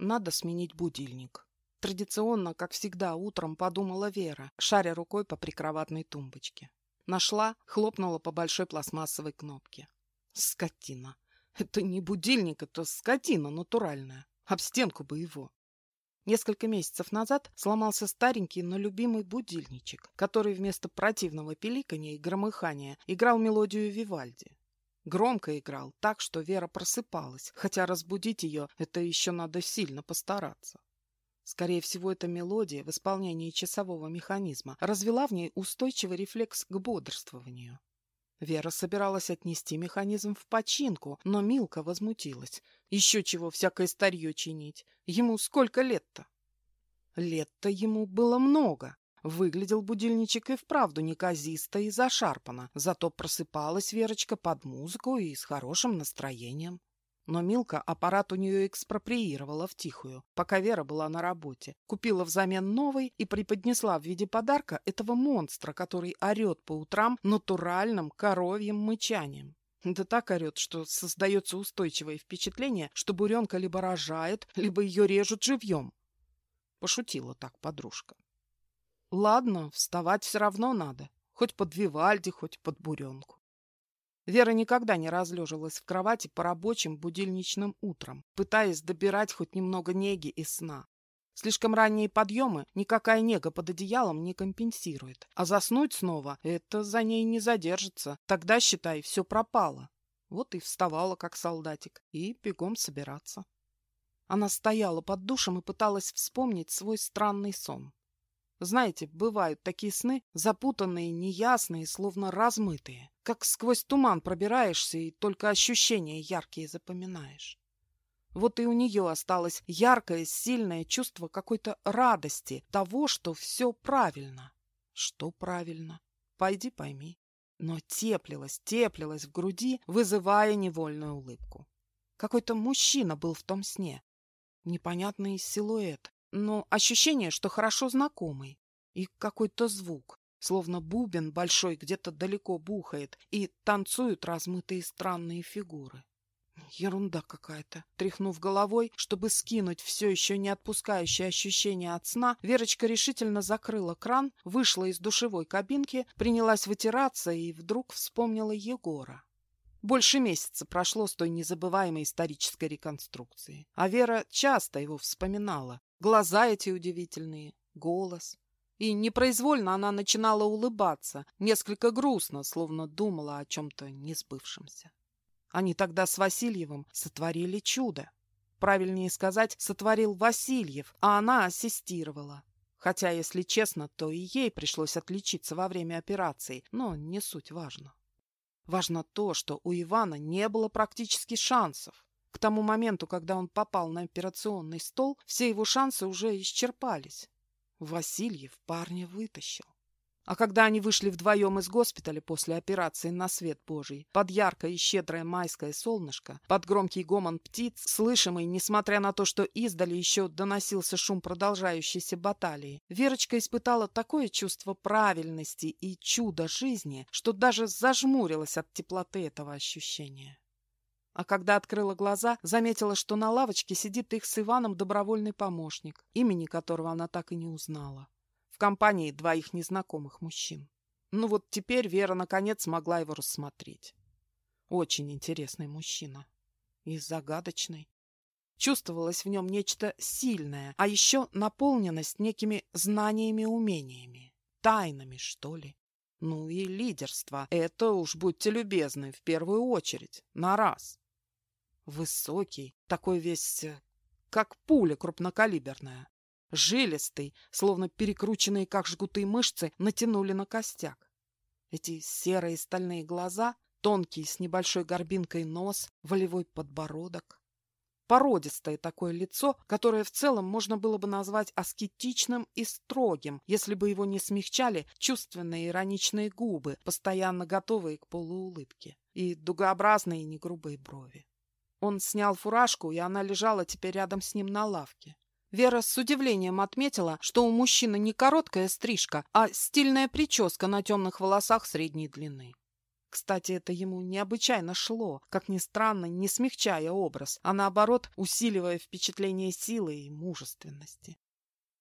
надо сменить будильник. Традиционно, как всегда, утром подумала Вера, шаря рукой по прикроватной тумбочке. Нашла, хлопнула по большой пластмассовой кнопке. Скотина. Это не будильник, это скотина натуральная. Об стенку бы его. Несколько месяцев назад сломался старенький, но любимый будильничек, который вместо противного пиликания и громыхания играл мелодию Вивальди. Громко играл, так что Вера просыпалась, хотя разбудить ее — это еще надо сильно постараться. Скорее всего, эта мелодия в исполнении часового механизма развела в ней устойчивый рефлекс к бодрствованию. Вера собиралась отнести механизм в починку, но Милка возмутилась. Еще чего всякое старье чинить. Ему сколько лет-то? Лет-то ему было много. Выглядел будильничек и вправду неказисто и зашарпано, зато просыпалась Верочка под музыку и с хорошим настроением. Но Милка аппарат у нее экспроприировала втихую, пока Вера была на работе. Купила взамен новый и преподнесла в виде подарка этого монстра, который орет по утрам натуральным коровьим мычанием. Да так орет, что создается устойчивое впечатление, что буренка либо рожает, либо ее режут живьем. Пошутила так подружка. Ладно, вставать все равно надо. Хоть под Вивальди, хоть под буренку. Вера никогда не разлеживалась в кровати по рабочим будильничным утрам, пытаясь добирать хоть немного неги и сна. Слишком ранние подъемы никакая нега под одеялом не компенсирует. А заснуть снова — это за ней не задержится. Тогда, считай, все пропало. Вот и вставала, как солдатик, и бегом собираться. Она стояла под душем и пыталась вспомнить свой странный сон. Знаете, бывают такие сны, запутанные, неясные, словно размытые. Как сквозь туман пробираешься и только ощущения яркие запоминаешь. Вот и у нее осталось яркое, сильное чувство какой-то радости, того, что все правильно. Что правильно? Пойди пойми. Но теплилось, теплилось в груди, вызывая невольную улыбку. Какой-то мужчина был в том сне. Непонятный силуэт, но ощущение, что хорошо знакомый. И какой-то звук, словно бубен большой где-то далеко бухает, и танцуют размытые странные фигуры. Ерунда какая-то. Тряхнув головой, чтобы скинуть все еще не отпускающее ощущение от сна, Верочка решительно закрыла кран, вышла из душевой кабинки, принялась вытираться и вдруг вспомнила Егора. Больше месяца прошло с той незабываемой исторической реконструкции. А Вера часто его вспоминала. Глаза эти удивительные, голос. И непроизвольно она начинала улыбаться, несколько грустно, словно думала о чем-то несбывшемся. Они тогда с Васильевым сотворили чудо. Правильнее сказать, сотворил Васильев, а она ассистировала. Хотя, если честно, то и ей пришлось отличиться во время операции, но не суть важно. Важно то, что у Ивана не было практически шансов. К тому моменту, когда он попал на операционный стол, все его шансы уже исчерпались. Васильев парня вытащил. А когда они вышли вдвоем из госпиталя после операции на свет Божий, под яркое и щедрое майское солнышко, под громкий гомон птиц, слышимый, несмотря на то, что издали еще доносился шум продолжающейся баталии, Верочка испытала такое чувство правильности и чуда жизни, что даже зажмурилась от теплоты этого ощущения. А когда открыла глаза, заметила, что на лавочке сидит их с Иваном добровольный помощник, имени которого она так и не узнала компании двоих незнакомых мужчин. Ну вот теперь Вера наконец смогла его рассмотреть. Очень интересный мужчина. И загадочный. Чувствовалось в нем нечто сильное, а еще наполненность некими знаниями и умениями. Тайнами, что ли. Ну и лидерство. Это уж будьте любезны, в первую очередь, на раз. Высокий, такой весь, э, как пуля крупнокалиберная. Жилистый, словно перекрученные как жгуты мышцы, натянули на костяк. Эти серые стальные глаза, тонкий с небольшой горбинкой нос, волевой подбородок. Породистое такое лицо, которое в целом можно было бы назвать аскетичным и строгим, если бы его не смягчали чувственные ироничные губы, постоянно готовые к полуулыбке, и дугообразные негрубые брови. Он снял фуражку, и она лежала теперь рядом с ним на лавке. Вера с удивлением отметила, что у мужчины не короткая стрижка, а стильная прическа на темных волосах средней длины. Кстати, это ему необычайно шло, как ни странно, не смягчая образ, а наоборот усиливая впечатление силы и мужественности.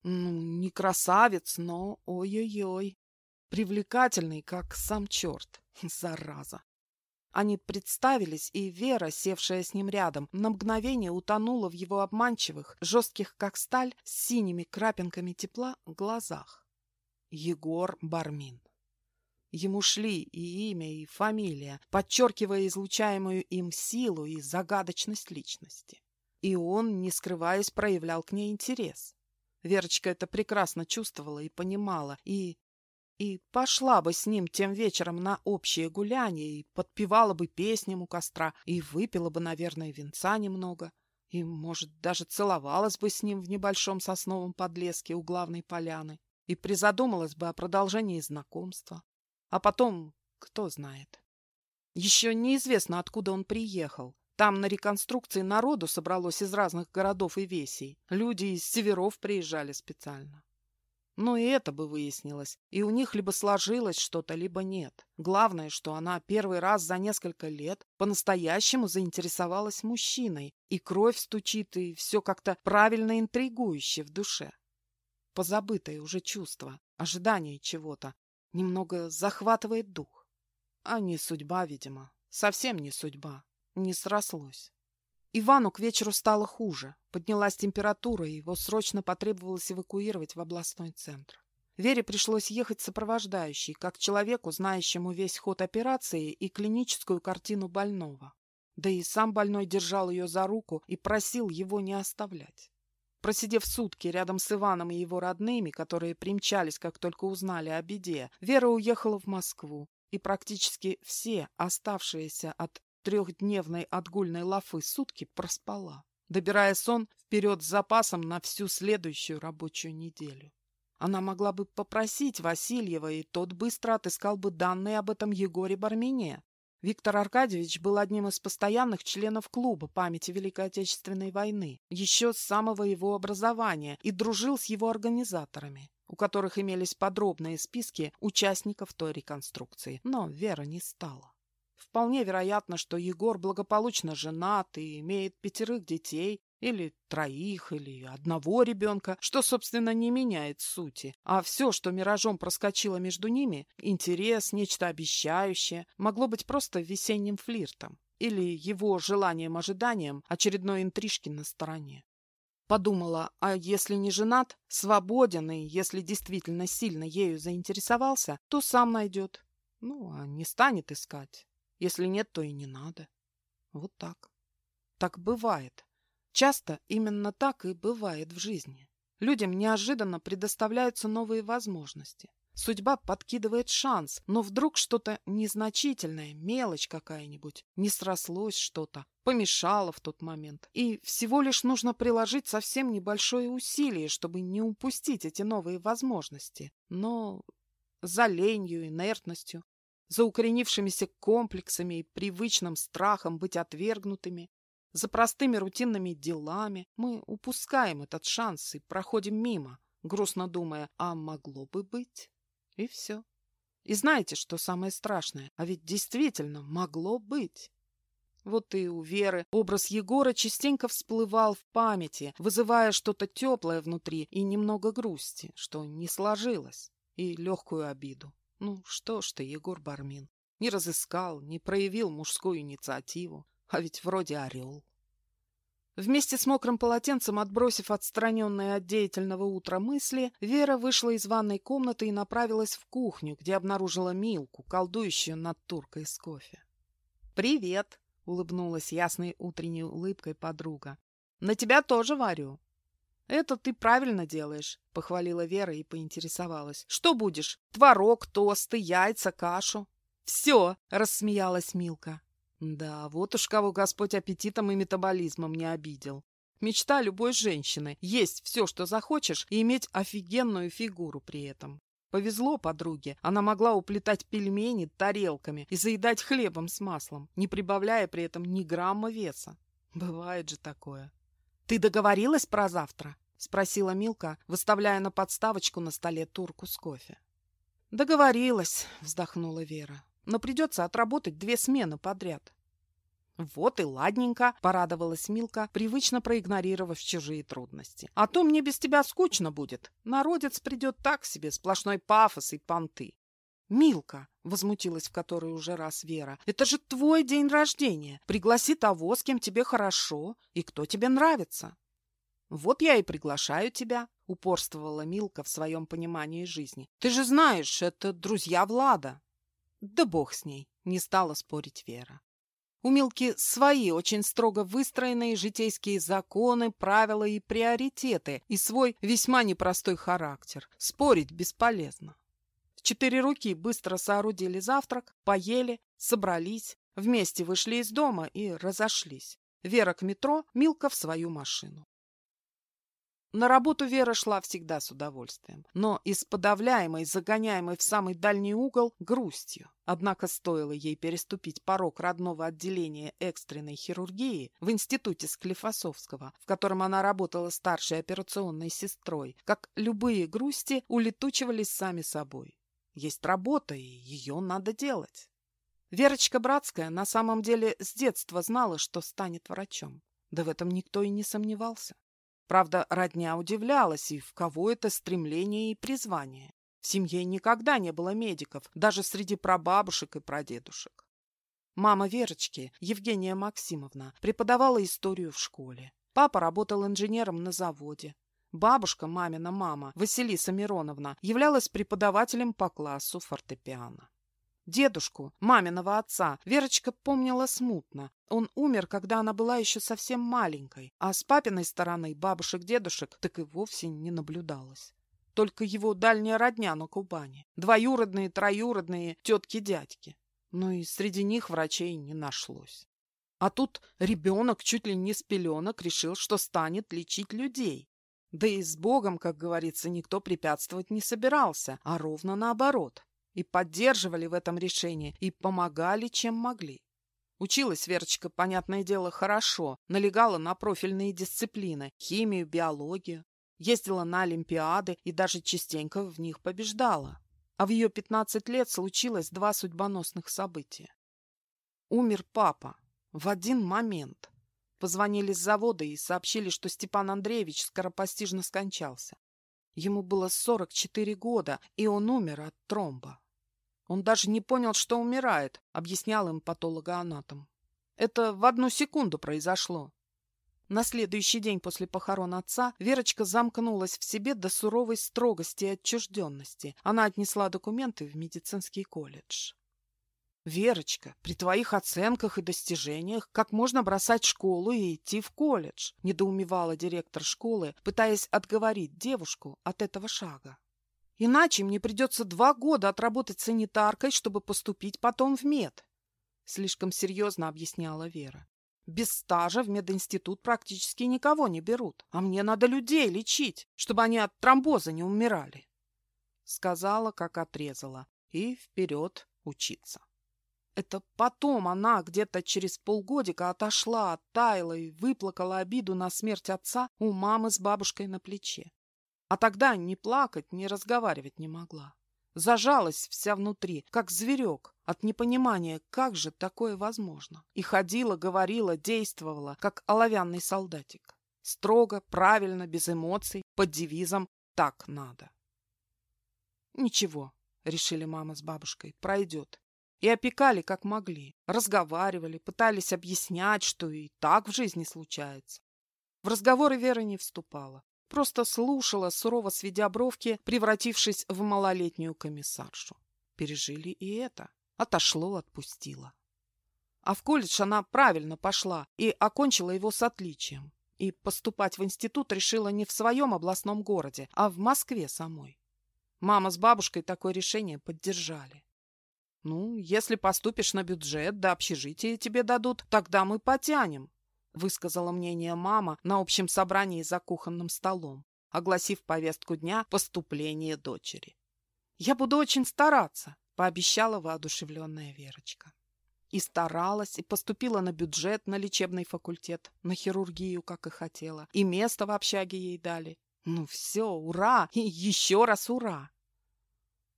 Ну, не красавец, но ой-ой-ой. Привлекательный, как сам черт. Зараза. Они представились, и Вера, севшая с ним рядом, на мгновение утонула в его обманчивых, жестких как сталь, с синими крапинками тепла глазах. Егор Бармин. Ему шли и имя, и фамилия, подчеркивая излучаемую им силу и загадочность личности. И он, не скрываясь, проявлял к ней интерес. Верочка это прекрасно чувствовала и понимала, и... И пошла бы с ним тем вечером на общее гуляние, и подпевала бы песням у костра, и выпила бы, наверное, венца немного, и, может, даже целовалась бы с ним в небольшом сосновом подлеске у главной поляны, и призадумалась бы о продолжении знакомства. А потом, кто знает. Еще неизвестно, откуда он приехал. Там на реконструкции народу собралось из разных городов и весей. Люди из северов приезжали специально. Но и это бы выяснилось, и у них либо сложилось что-то, либо нет. Главное, что она первый раз за несколько лет по-настоящему заинтересовалась мужчиной, и кровь стучит, и все как-то правильно интригующе в душе. Позабытое уже чувство, ожидание чего-то, немного захватывает дух. А не судьба, видимо, совсем не судьба, не срослось. Ивану к вечеру стало хуже. Поднялась температура, и его срочно потребовалось эвакуировать в областной центр. Вере пришлось ехать сопровождающей, как человеку, знающему весь ход операции и клиническую картину больного. Да и сам больной держал ее за руку и просил его не оставлять. Просидев сутки рядом с Иваном и его родными, которые примчались, как только узнали о беде, Вера уехала в Москву, и практически все оставшиеся от трехдневной отгульной лафы сутки проспала, добирая сон вперед с запасом на всю следующую рабочую неделю. Она могла бы попросить Васильева, и тот быстро отыскал бы данные об этом Егоре Бармине. Виктор Аркадьевич был одним из постоянных членов клуба памяти Великой Отечественной войны, еще с самого его образования, и дружил с его организаторами, у которых имелись подробные списки участников той реконструкции. Но Вера не стала. Вполне вероятно, что Егор благополучно женат и имеет пятерых детей, или троих, или одного ребенка, что, собственно, не меняет сути. А все, что миражом проскочило между ними, интерес, нечто обещающее, могло быть просто весенним флиртом или его желанием-ожиданием очередной интрижки на стороне. Подумала, а если не женат, свободен и если действительно сильно ею заинтересовался, то сам найдет. Ну, а не станет искать. Если нет, то и не надо. Вот так. Так бывает. Часто именно так и бывает в жизни. Людям неожиданно предоставляются новые возможности. Судьба подкидывает шанс, но вдруг что-то незначительное, мелочь какая-нибудь, не срослось что-то, помешало в тот момент. И всего лишь нужно приложить совсем небольшое усилие, чтобы не упустить эти новые возможности. Но за ленью, инертностью, за укоренившимися комплексами и привычным страхом быть отвергнутыми, за простыми рутинными делами мы упускаем этот шанс и проходим мимо, грустно думая, а могло бы быть. И все. И знаете, что самое страшное? А ведь действительно могло быть. Вот и у Веры образ Егора частенько всплывал в памяти, вызывая что-то теплое внутри и немного грусти, что не сложилось, и легкую обиду. Ну что ж ты, Егор Бармин, не разыскал, не проявил мужскую инициативу, а ведь вроде орел. Вместе с мокрым полотенцем, отбросив отстраненные от деятельного утра мысли, Вера вышла из ванной комнаты и направилась в кухню, где обнаружила Милку, колдующую над туркой с кофе. «Привет!» — улыбнулась ясной утренней улыбкой подруга. «На тебя тоже варю. «Это ты правильно делаешь», — похвалила Вера и поинтересовалась. «Что будешь? Творог, тосты, яйца, кашу?» «Все!» — рассмеялась Милка. «Да, вот уж кого Господь аппетитом и метаболизмом не обидел. Мечта любой женщины — есть все, что захочешь, и иметь офигенную фигуру при этом. Повезло подруге, она могла уплетать пельмени тарелками и заедать хлебом с маслом, не прибавляя при этом ни грамма веса. Бывает же такое. «Ты договорилась про завтра?» — спросила Милка, выставляя на подставочку на столе турку с кофе. «Договорилась», — вздохнула Вера. но придется отработать две смены подряд. «Вот и ладненько», — порадовалась Милка, привычно проигнорировав чужие трудности. «А то мне без тебя скучно будет. Народец придет так себе, сплошной пафос и понты». «Милка», — возмутилась в который уже раз Вера, — «это же твой день рождения. Пригласи того, с кем тебе хорошо и кто тебе нравится». «Вот я и приглашаю тебя», — упорствовала Милка в своем понимании жизни. «Ты же знаешь, это друзья Влада». «Да бог с ней», — не стала спорить Вера. У Милки свои очень строго выстроенные житейские законы, правила и приоритеты, и свой весьма непростой характер. Спорить бесполезно. Четыре руки быстро соорудили завтрак, поели, собрались, вместе вышли из дома и разошлись. Вера к метро, Милка в свою машину. На работу Вера шла всегда с удовольствием, но из подавляемой, загоняемой в самый дальний угол грустью. Однако стоило ей переступить порог родного отделения экстренной хирургии в институте Склифосовского, в котором она работала старшей операционной сестрой, как любые грусти улетучивались сами собой. Есть работа, и ее надо делать. Верочка Братская на самом деле с детства знала, что станет врачом. Да в этом никто и не сомневался. Правда, родня удивлялась, и в кого это стремление и призвание. В семье никогда не было медиков, даже среди прабабушек и прадедушек. Мама Верочки, Евгения Максимовна, преподавала историю в школе. Папа работал инженером на заводе. Бабушка, мамина мама, Василиса Мироновна, являлась преподавателем по классу фортепиано. Дедушку, маминого отца, Верочка помнила смутно. Он умер, когда она была еще совсем маленькой, а с папиной стороны бабушек-дедушек так и вовсе не наблюдалось. Только его дальняя родня на Кубани, двоюродные, троюродные, тетки-дядьки. Но и среди них врачей не нашлось. А тут ребенок чуть ли не с пеленок решил, что станет лечить людей. Да и с Богом, как говорится, никто препятствовать не собирался, а ровно наоборот и поддерживали в этом решении, и помогали, чем могли. Училась Верочка, понятное дело, хорошо, налегала на профильные дисциплины – химию, биологию, ездила на олимпиады и даже частенько в них побеждала. А в ее 15 лет случилось два судьбоносных события. Умер папа в один момент. Позвонили с завода и сообщили, что Степан Андреевич скоропостижно скончался. Ему было 44 года, и он умер от тромба. Он даже не понял, что умирает, объяснял им патологоанатом. Это в одну секунду произошло. На следующий день после похорон отца Верочка замкнулась в себе до суровой строгости и отчужденности. Она отнесла документы в медицинский колледж. «Верочка, при твоих оценках и достижениях как можно бросать школу и идти в колледж?» – недоумевала директор школы, пытаясь отговорить девушку от этого шага. «Иначе мне придется два года отработать санитаркой, чтобы поступить потом в мед», – слишком серьезно объясняла Вера. «Без стажа в мединститут практически никого не берут, а мне надо людей лечить, чтобы они от тромбоза не умирали». Сказала, как отрезала, и вперед учиться. Это потом она где-то через полгодика отошла, оттаяла и выплакала обиду на смерть отца у мамы с бабушкой на плече. А тогда ни плакать, ни разговаривать не могла. Зажалась вся внутри, как зверек, от непонимания, как же такое возможно. И ходила, говорила, действовала, как оловянный солдатик. Строго, правильно, без эмоций, под девизом «так надо». «Ничего», — решили мама с бабушкой, — «пройдет и опекали как могли, разговаривали, пытались объяснять, что и так в жизни случается. В разговоры Вера не вступала, просто слушала, сурово сведя бровки, превратившись в малолетнюю комиссаршу. Пережили и это. Отошло, отпустила. А в колледж она правильно пошла и окончила его с отличием. И поступать в институт решила не в своем областном городе, а в Москве самой. Мама с бабушкой такое решение поддержали. «Ну, если поступишь на бюджет, да общежитие тебе дадут, тогда мы потянем», высказала мнение мама на общем собрании за кухонным столом, огласив повестку дня поступления дочери. «Я буду очень стараться», — пообещала воодушевленная Верочка. И старалась, и поступила на бюджет, на лечебный факультет, на хирургию, как и хотела, и место в общаге ей дали. Ну все, ура! И еще раз ура!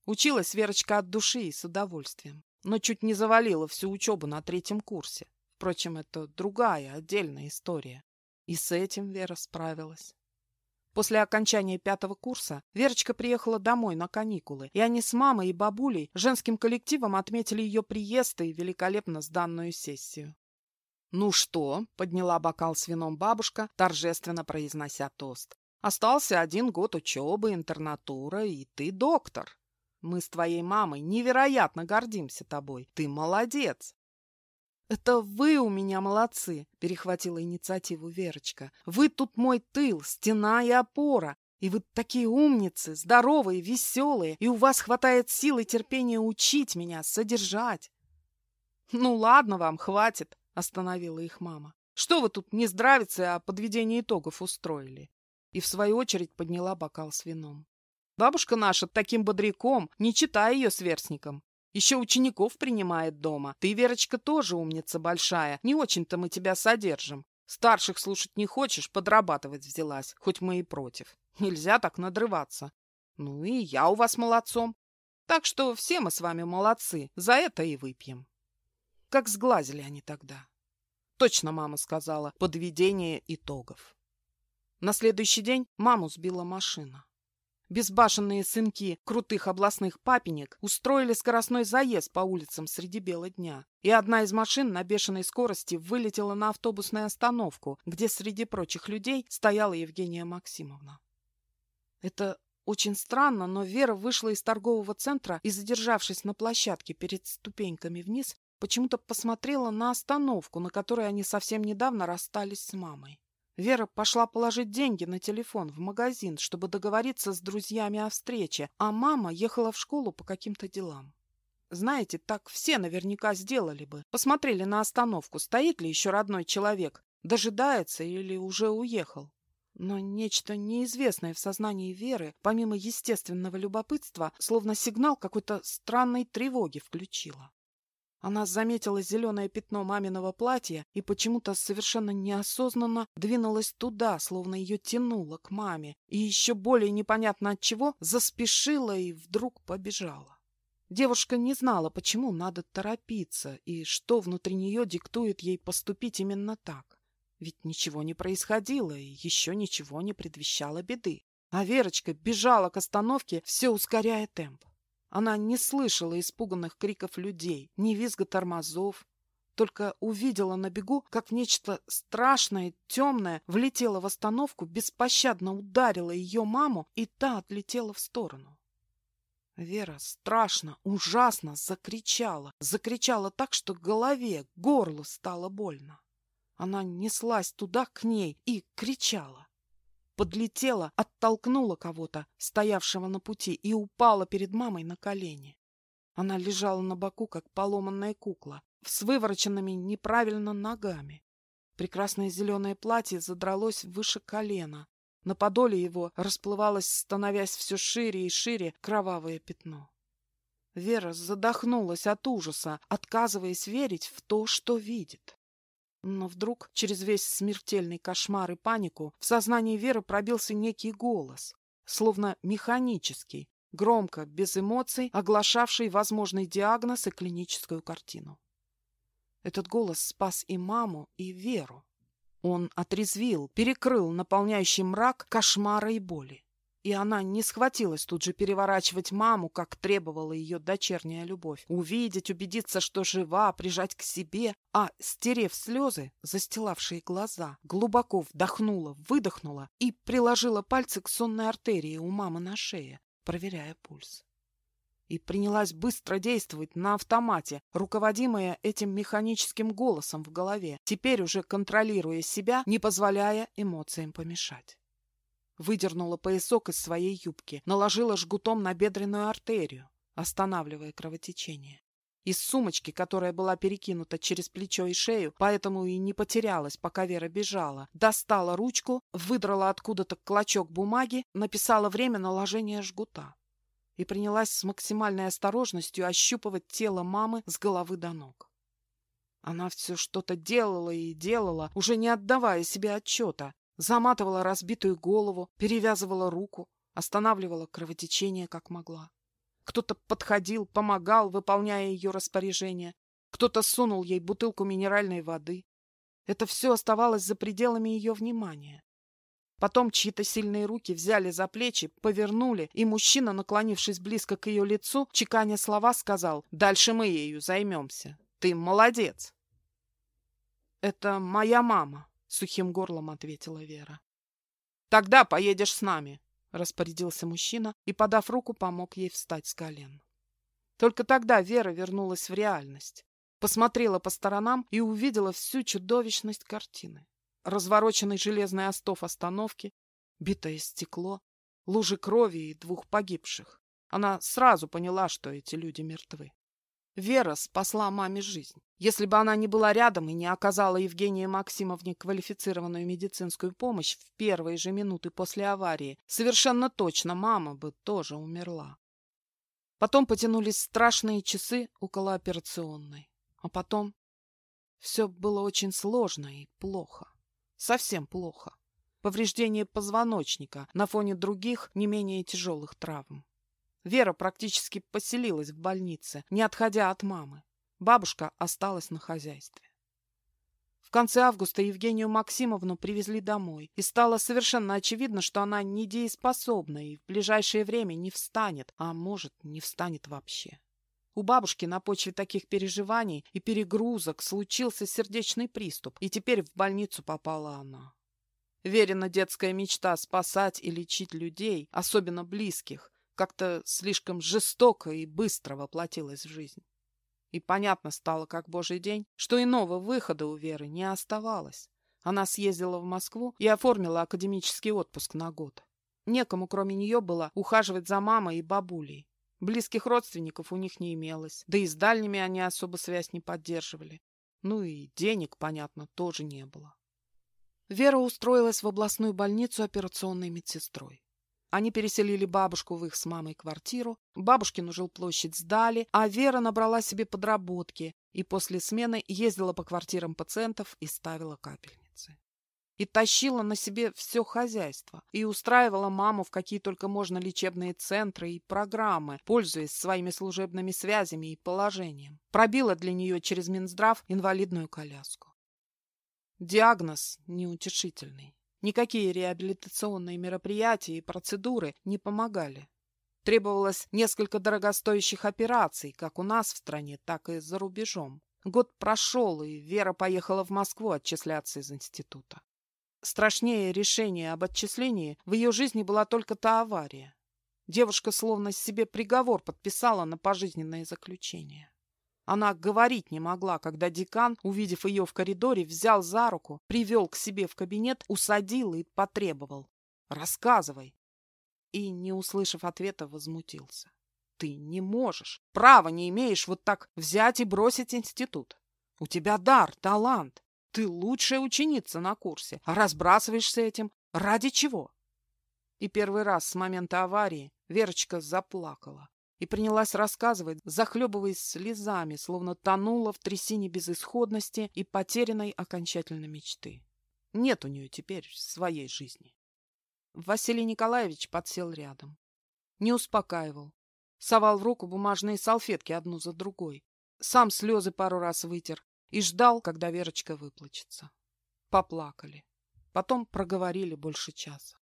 Училась Верочка от души и с удовольствием. но чуть не завалила всю учебу на третьем курсе. Впрочем, это другая, отдельная история. И с этим Вера справилась. После окончания пятого курса Верочка приехала домой на каникулы, и они с мамой и бабулей женским коллективом отметили ее приезд и великолепно сданную сессию. «Ну что?» — подняла бокал с вином бабушка, торжественно произнося тост. «Остался один год учебы, интернатура, и ты доктор. Мы с твоей мамой невероятно гордимся тобой. Ты молодец!» «Это вы у меня молодцы!» — перехватила инициативу Верочка. «Вы тут мой тыл, стена и опора. И вы такие умницы, здоровые, веселые, и у вас хватает сил и терпения учить меня, содержать». «Ну ладно вам, хватит!» — остановила их мама. «Что вы тут не здравицы, а подведение итогов устроили?» И в свою очередь подняла бокал с вином. «Бабушка наша таким бодряком, не читай ее сверстникам. Еще учеников принимает дома. Ты, Верочка, тоже умница большая. Не очень-то мы тебя содержим. Старших слушать не хочешь, подрабатывать взялась, хоть мы и против. Нельзя так надрываться. Ну и я у вас молодцом. Так что все мы с вами молодцы, за это и выпьем. Как сглазили они тогда. Точно мама сказала, подведение итогов. На следующий день маму сбила машина. Безбашенные сынки крутых областных папенек устроили скоростной заезд по улицам среди бела дня. И одна из машин на бешеной скорости вылетела на автобусную остановку, где среди прочих людей стояла Евгения Максимовна. Это очень странно, но Вера вышла из торгового центра и, задержавшись на площадке перед ступеньками вниз, почему-то посмотрела на остановку, на которой они совсем недавно расстались с мамой. Вера пошла положить деньги на телефон в магазин, чтобы договориться с друзьями о встрече, а мама ехала в школу по каким-то делам. Знаете, так все наверняка сделали бы. Посмотрели на остановку, стоит ли еще родной человек, дожидается или уже уехал. Но нечто неизвестное в сознании Веры, помимо естественного любопытства, словно сигнал какой-то странной тревоги включило. Она заметила зеленое пятно маминого платья и почему-то совершенно неосознанно двинулась туда, словно ее тянуло к маме, и еще более непонятно от чего заспешила и вдруг побежала. Девушка не знала, почему надо торопиться и что внутри нее диктует ей поступить именно так. Ведь ничего не происходило и еще ничего не предвещало беды. А Верочка бежала к остановке, все ускоряя темп. Она не слышала испуганных криков людей, ни визга тормозов, только увидела на бегу, как нечто страшное, темное влетело в остановку, беспощадно ударило ее маму, и та отлетела в сторону. Вера страшно, ужасно закричала. Закричала так, что голове, горлу стало больно. Она неслась туда к ней и кричала подлетела, оттолкнула кого-то, стоявшего на пути, и упала перед мамой на колени. Она лежала на боку, как поломанная кукла, с вывороченными неправильно ногами. Прекрасное зеленое платье задралось выше колена. На подоле его расплывалось, становясь все шире и шире, кровавое пятно. Вера задохнулась от ужаса, отказываясь верить в то, что видит. Но вдруг, через весь смертельный кошмар и панику, в сознании Веры пробился некий голос, словно механический, громко, без эмоций, оглашавший возможный диагноз и клиническую картину. Этот голос спас и маму, и Веру. Он отрезвил, перекрыл наполняющий мрак кошмара и боли. И она не схватилась тут же переворачивать маму, как требовала ее дочерняя любовь. Увидеть, убедиться, что жива, прижать к себе, а, стерев слезы, застилавшие глаза, глубоко вдохнула, выдохнула и приложила пальцы к сонной артерии у мамы на шее, проверяя пульс. И принялась быстро действовать на автомате, руководимая этим механическим голосом в голове, теперь уже контролируя себя, не позволяя эмоциям помешать. Выдернула поясок из своей юбки, наложила жгутом на бедренную артерию, останавливая кровотечение. Из сумочки, которая была перекинута через плечо и шею, поэтому и не потерялась, пока Вера бежала, достала ручку, выдрала откуда-то клочок бумаги, написала время наложения жгута и принялась с максимальной осторожностью ощупывать тело мамы с головы до ног. Она все что-то делала и делала, уже не отдавая себе отчета, заматывала разбитую голову, перевязывала руку, останавливала кровотечение как могла. Кто-то подходил, помогал, выполняя ее распоряжение. Кто-то сунул ей бутылку минеральной воды. Это все оставалось за пределами ее внимания. Потом чьи-то сильные руки взяли за плечи, повернули, и мужчина, наклонившись близко к ее лицу, чеканя слова, сказал «Дальше мы ею займемся. Ты молодец!» «Это моя мама», — сухим горлом ответила Вера. «Тогда поедешь с нами», — распорядился мужчина и, подав руку, помог ей встать с колен. Только тогда Вера вернулась в реальность, посмотрела по сторонам и увидела всю чудовищность картины развороченный железный остов остановки, битое стекло, лужи крови и двух погибших. Она сразу поняла, что эти люди мертвы. Вера спасла маме жизнь. Если бы она не была рядом и не оказала Евгении Максимовне квалифицированную медицинскую помощь в первые же минуты после аварии, совершенно точно мама бы тоже умерла. Потом потянулись страшные часы около операционной. А потом все было очень сложно и плохо. Совсем плохо. Повреждение позвоночника на фоне других не менее тяжелых травм. Вера практически поселилась в больнице, не отходя от мамы. Бабушка осталась на хозяйстве. В конце августа Евгению Максимовну привезли домой, и стало совершенно очевидно, что она недееспособна и в ближайшее время не встанет, а может, не встанет вообще. У бабушки на почве таких переживаний и перегрузок случился сердечный приступ, и теперь в больницу попала она. Верена детская мечта спасать и лечить людей, особенно близких, как-то слишком жестоко и быстро воплотилась в жизнь. И понятно стало, как божий день, что иного выхода у Веры не оставалось. Она съездила в Москву и оформила академический отпуск на год. Некому, кроме нее, было ухаживать за мамой и бабулей. Близких родственников у них не имелось, да и с дальними они особо связь не поддерживали. Ну и денег, понятно, тоже не было. Вера устроилась в областную больницу операционной медсестрой. Они переселили бабушку в их с мамой квартиру, бабушкину жилплощадь сдали, а Вера набрала себе подработки и после смены ездила по квартирам пациентов и ставила капельницы и тащила на себе все хозяйство, и устраивала маму в какие только можно лечебные центры и программы, пользуясь своими служебными связями и положением. Пробила для нее через Минздрав инвалидную коляску. Диагноз неутешительный. Никакие реабилитационные мероприятия и процедуры не помогали. Требовалось несколько дорогостоящих операций, как у нас в стране, так и за рубежом. Год прошел, и Вера поехала в Москву отчисляться из института. Страшнее решения об отчислении в ее жизни была только та авария. Девушка словно себе приговор подписала на пожизненное заключение. Она говорить не могла, когда декан, увидев ее в коридоре, взял за руку, привел к себе в кабинет, усадил и потребовал. «Рассказывай!» И, не услышав ответа, возмутился. «Ты не можешь, права не имеешь вот так взять и бросить институт. У тебя дар, талант. Ты лучшая ученица на курсе, а разбрасываешься этим ради чего? И первый раз с момента аварии Верочка заплакала и принялась рассказывать, захлебываясь слезами, словно тонула в трясине безысходности и потерянной окончательно мечты. Нет у нее теперь своей жизни. Василий Николаевич подсел рядом. Не успокаивал. Совал в руку бумажные салфетки одну за другой. Сам слезы пару раз вытер, и ждал, когда Верочка выплачется. Поплакали. Потом проговорили больше часа.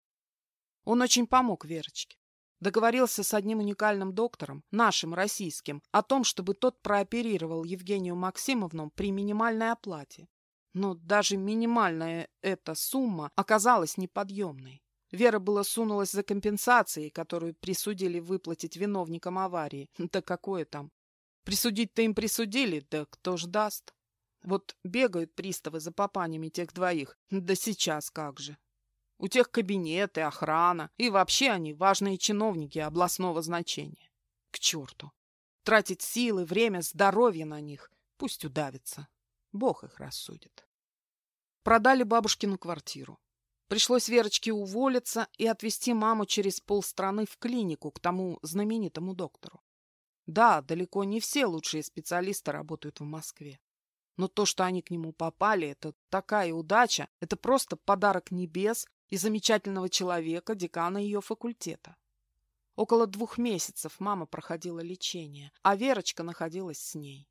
Он очень помог Верочке. Договорился с одним уникальным доктором, нашим, российским, о том, чтобы тот прооперировал Евгению Максимовну при минимальной оплате. Но даже минимальная эта сумма оказалась неподъемной. Вера была сунулась за компенсацией, которую присудили выплатить виновникам аварии. Да какое там? Присудить-то им присудили, да кто ж даст? Вот бегают приставы за папанями тех двоих. Да сейчас как же. У тех кабинеты, охрана. И вообще они важные чиновники областного значения. К черту. Тратить силы, время, здоровье на них. Пусть удавится. Бог их рассудит. Продали бабушкину квартиру. Пришлось Верочке уволиться и отвезти маму через полстраны в клинику к тому знаменитому доктору. Да, далеко не все лучшие специалисты работают в Москве. Но то, что они к нему попали, это такая удача, это просто подарок небес и замечательного человека, декана ее факультета. Около двух месяцев мама проходила лечение, а Верочка находилась с ней.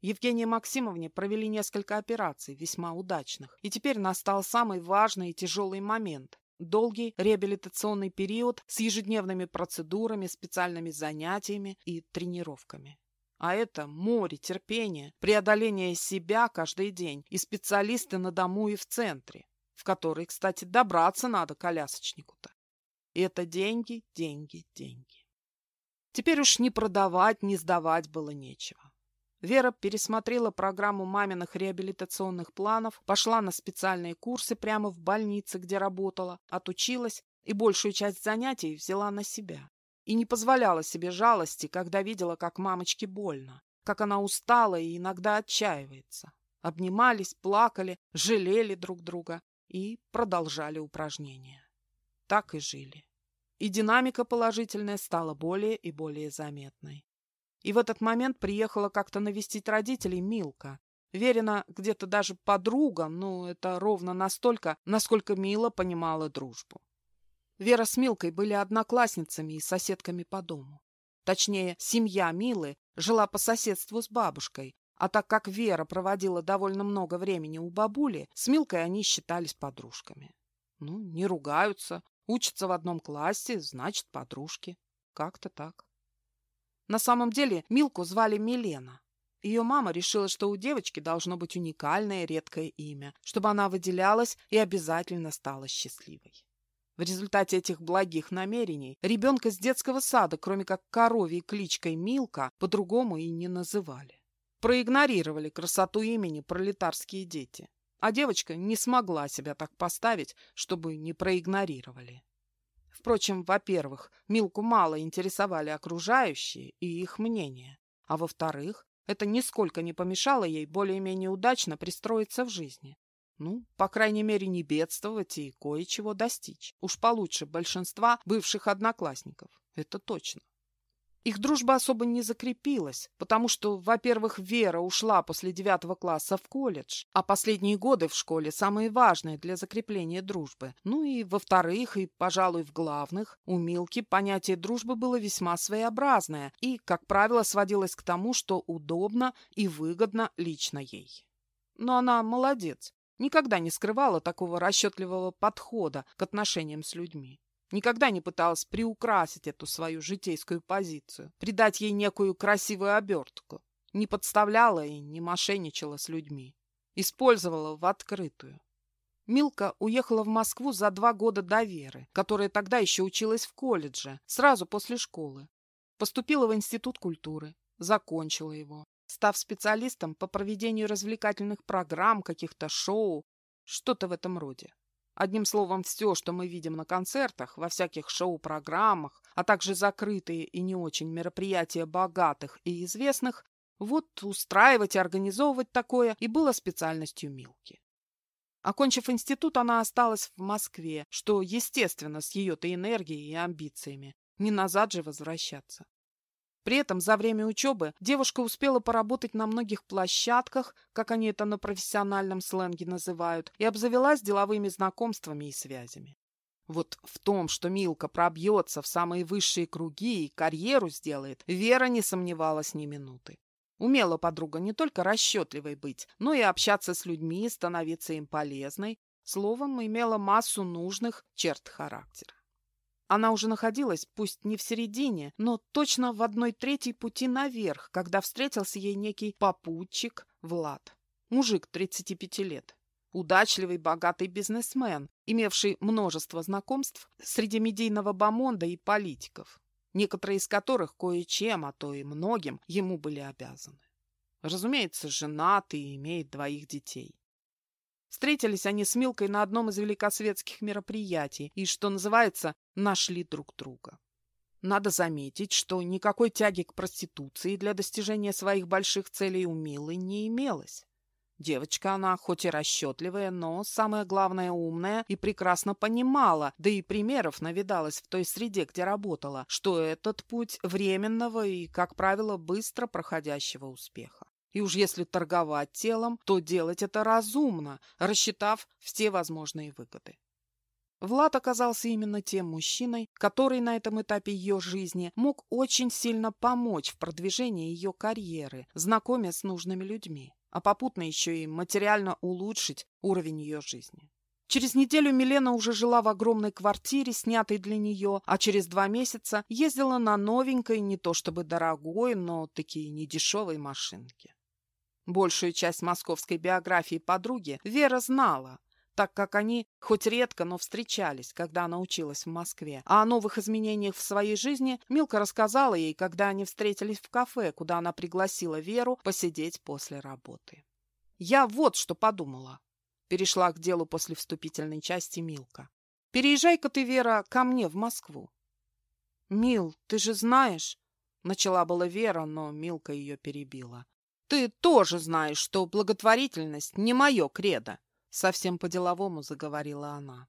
Евгении Максимовне провели несколько операций, весьма удачных, и теперь настал самый важный и тяжелый момент – долгий реабилитационный период с ежедневными процедурами, специальными занятиями и тренировками. А это море терпения, преодоление себя каждый день и специалисты на дому и в центре, в который, кстати, добраться надо колясочнику-то. И это деньги, деньги, деньги. Теперь уж ни продавать, ни сдавать было нечего. Вера пересмотрела программу маминых реабилитационных планов, пошла на специальные курсы прямо в больнице, где работала, отучилась и большую часть занятий взяла на себя. И не позволяла себе жалости, когда видела, как мамочке больно, как она устала и иногда отчаивается. Обнимались, плакали, жалели друг друга и продолжали упражнения. Так и жили. И динамика положительная стала более и более заметной. И в этот момент приехала как-то навестить родителей Милка. Верена где-то даже подруга, но это ровно настолько, насколько Мила понимала дружбу. Вера с Милкой были одноклассницами и соседками по дому. Точнее, семья Милы жила по соседству с бабушкой, а так как Вера проводила довольно много времени у бабули, с Милкой они считались подружками. Ну, не ругаются, учатся в одном классе, значит, подружки. Как-то так. На самом деле Милку звали Милена. Ее мама решила, что у девочки должно быть уникальное редкое имя, чтобы она выделялась и обязательно стала счастливой. В результате этих благих намерений ребенка с детского сада, кроме как коровьей кличкой Милка, по-другому и не называли. Проигнорировали красоту имени пролетарские дети. А девочка не смогла себя так поставить, чтобы не проигнорировали. Впрочем, во-первых, Милку мало интересовали окружающие и их мнение, а во-вторых, это нисколько не помешало ей более-менее удачно пристроиться в жизни. Ну, по крайней мере, не бедствовать и кое-чего достичь. Уж получше большинства бывших одноклассников. Это точно. Их дружба особо не закрепилась, потому что, во-первых, Вера ушла после девятого класса в колледж, а последние годы в школе самые важные для закрепления дружбы. Ну и, во-вторых, и, пожалуй, в главных, у Милки понятие дружбы было весьма своеобразное и, как правило, сводилось к тому, что удобно и выгодно лично ей. Но она молодец, никогда не скрывала такого расчетливого подхода к отношениям с людьми. Никогда не пыталась приукрасить эту свою житейскую позицию, придать ей некую красивую обертку. Не подставляла и не мошенничала с людьми. Использовала в открытую. Милка уехала в Москву за два года до Веры, которая тогда еще училась в колледже, сразу после школы. Поступила в Институт культуры, закончила его, став специалистом по проведению развлекательных программ, каких-то шоу, что-то в этом роде. Одним словом, все, что мы видим на концертах, во всяких шоу-программах, а также закрытые и не очень мероприятия богатых и известных, вот устраивать и организовывать такое и было специальностью Милки. Окончив институт, она осталась в Москве, что, естественно, с ее-то энергией и амбициями. Не назад же возвращаться. При этом за время учебы девушка успела поработать на многих площадках, как они это на профессиональном сленге называют, и обзавелась деловыми знакомствами и связями. Вот в том, что Милка пробьется в самые высшие круги и карьеру сделает, Вера не сомневалась ни минуты. Умела подруга не только расчетливой быть, но и общаться с людьми, становиться им полезной, словом, имела массу нужных черт характера. Она уже находилась, пусть не в середине, но точно в одной третьей пути наверх, когда встретился ей некий попутчик Влад. Мужик 35 лет. Удачливый, богатый бизнесмен, имевший множество знакомств среди медийного бомонда и политиков, некоторые из которых кое-чем, а то и многим, ему были обязаны. Разумеется, женат и имеет двоих детей. Встретились они с Милкой на одном из великосветских мероприятий и, что называется, нашли друг друга. Надо заметить, что никакой тяги к проституции для достижения своих больших целей у Милы не имелось. Девочка она, хоть и расчетливая, но, самое главное, умная и прекрасно понимала, да и примеров навидалась в той среде, где работала, что этот путь временного и, как правило, быстро проходящего успеха. И уж если торговать телом, то делать это разумно, рассчитав все возможные выгоды. Влад оказался именно тем мужчиной, который на этом этапе ее жизни мог очень сильно помочь в продвижении ее карьеры, знакомя с нужными людьми, а попутно еще и материально улучшить уровень ее жизни. Через неделю Милена уже жила в огромной квартире, снятой для нее, а через два месяца ездила на новенькой, не то чтобы дорогой, но такие недешевой машинке. Большую часть московской биографии подруги Вера знала, так как они хоть редко, но встречались, когда она училась в Москве. А о новых изменениях в своей жизни Милка рассказала ей, когда они встретились в кафе, куда она пригласила Веру посидеть после работы. «Я вот что подумала», — перешла к делу после вступительной части Милка. «Переезжай-ка ты, Вера, ко мне в Москву». «Мил, ты же знаешь...» — начала была Вера, но Милка ее перебила. «Ты тоже знаешь, что благотворительность не мое кредо. Совсем по-деловому заговорила она.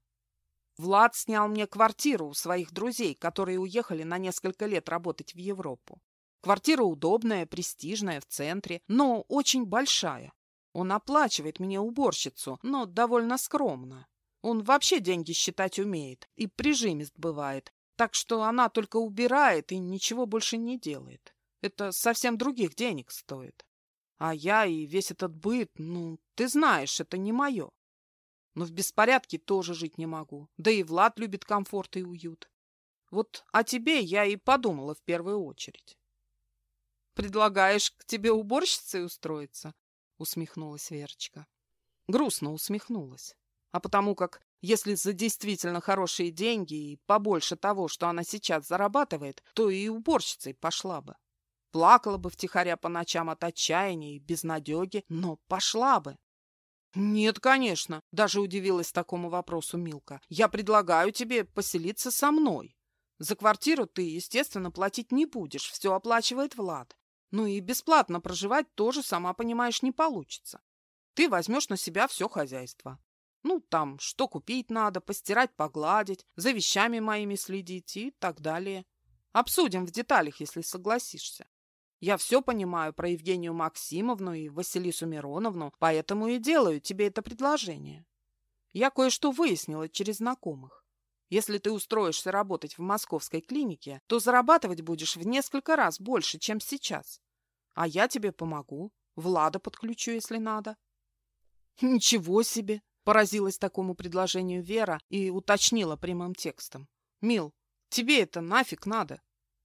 Влад снял мне квартиру у своих друзей, которые уехали на несколько лет работать в Европу. Квартира удобная, престижная, в центре, но очень большая. Он оплачивает мне уборщицу, но довольно скромно. Он вообще деньги считать умеет и прижимист бывает, так что она только убирает и ничего больше не делает. Это совсем других денег стоит. А я и весь этот быт, ну, ты знаешь, это не мое. Но в беспорядке тоже жить не могу. Да и Влад любит комфорт и уют. Вот о тебе я и подумала в первую очередь. «Предлагаешь к тебе уборщицей устроиться?» — усмехнулась Верочка. Грустно усмехнулась. А потому как, если за действительно хорошие деньги и побольше того, что она сейчас зарабатывает, то и уборщицей пошла бы. Плакала бы втихаря по ночам от отчаяния и безнадеги, но пошла бы. «Нет, конечно», — даже удивилась такому вопросу Милка. «Я предлагаю тебе поселиться со мной. За квартиру ты, естественно, платить не будешь, все оплачивает Влад. Ну и бесплатно проживать тоже, сама понимаешь, не получится. Ты возьмешь на себя все хозяйство. Ну, там, что купить надо, постирать, погладить, за вещами моими следить и так далее. Обсудим в деталях, если согласишься. Я все понимаю про Евгению Максимовну и Василису Мироновну, поэтому и делаю тебе это предложение. Я кое-что выяснила через знакомых. Если ты устроишься работать в московской клинике, то зарабатывать будешь в несколько раз больше, чем сейчас. А я тебе помогу. Влада подключу, если надо. Ничего себе! Поразилась такому предложению Вера и уточнила прямым текстом. Мил, тебе это нафиг надо?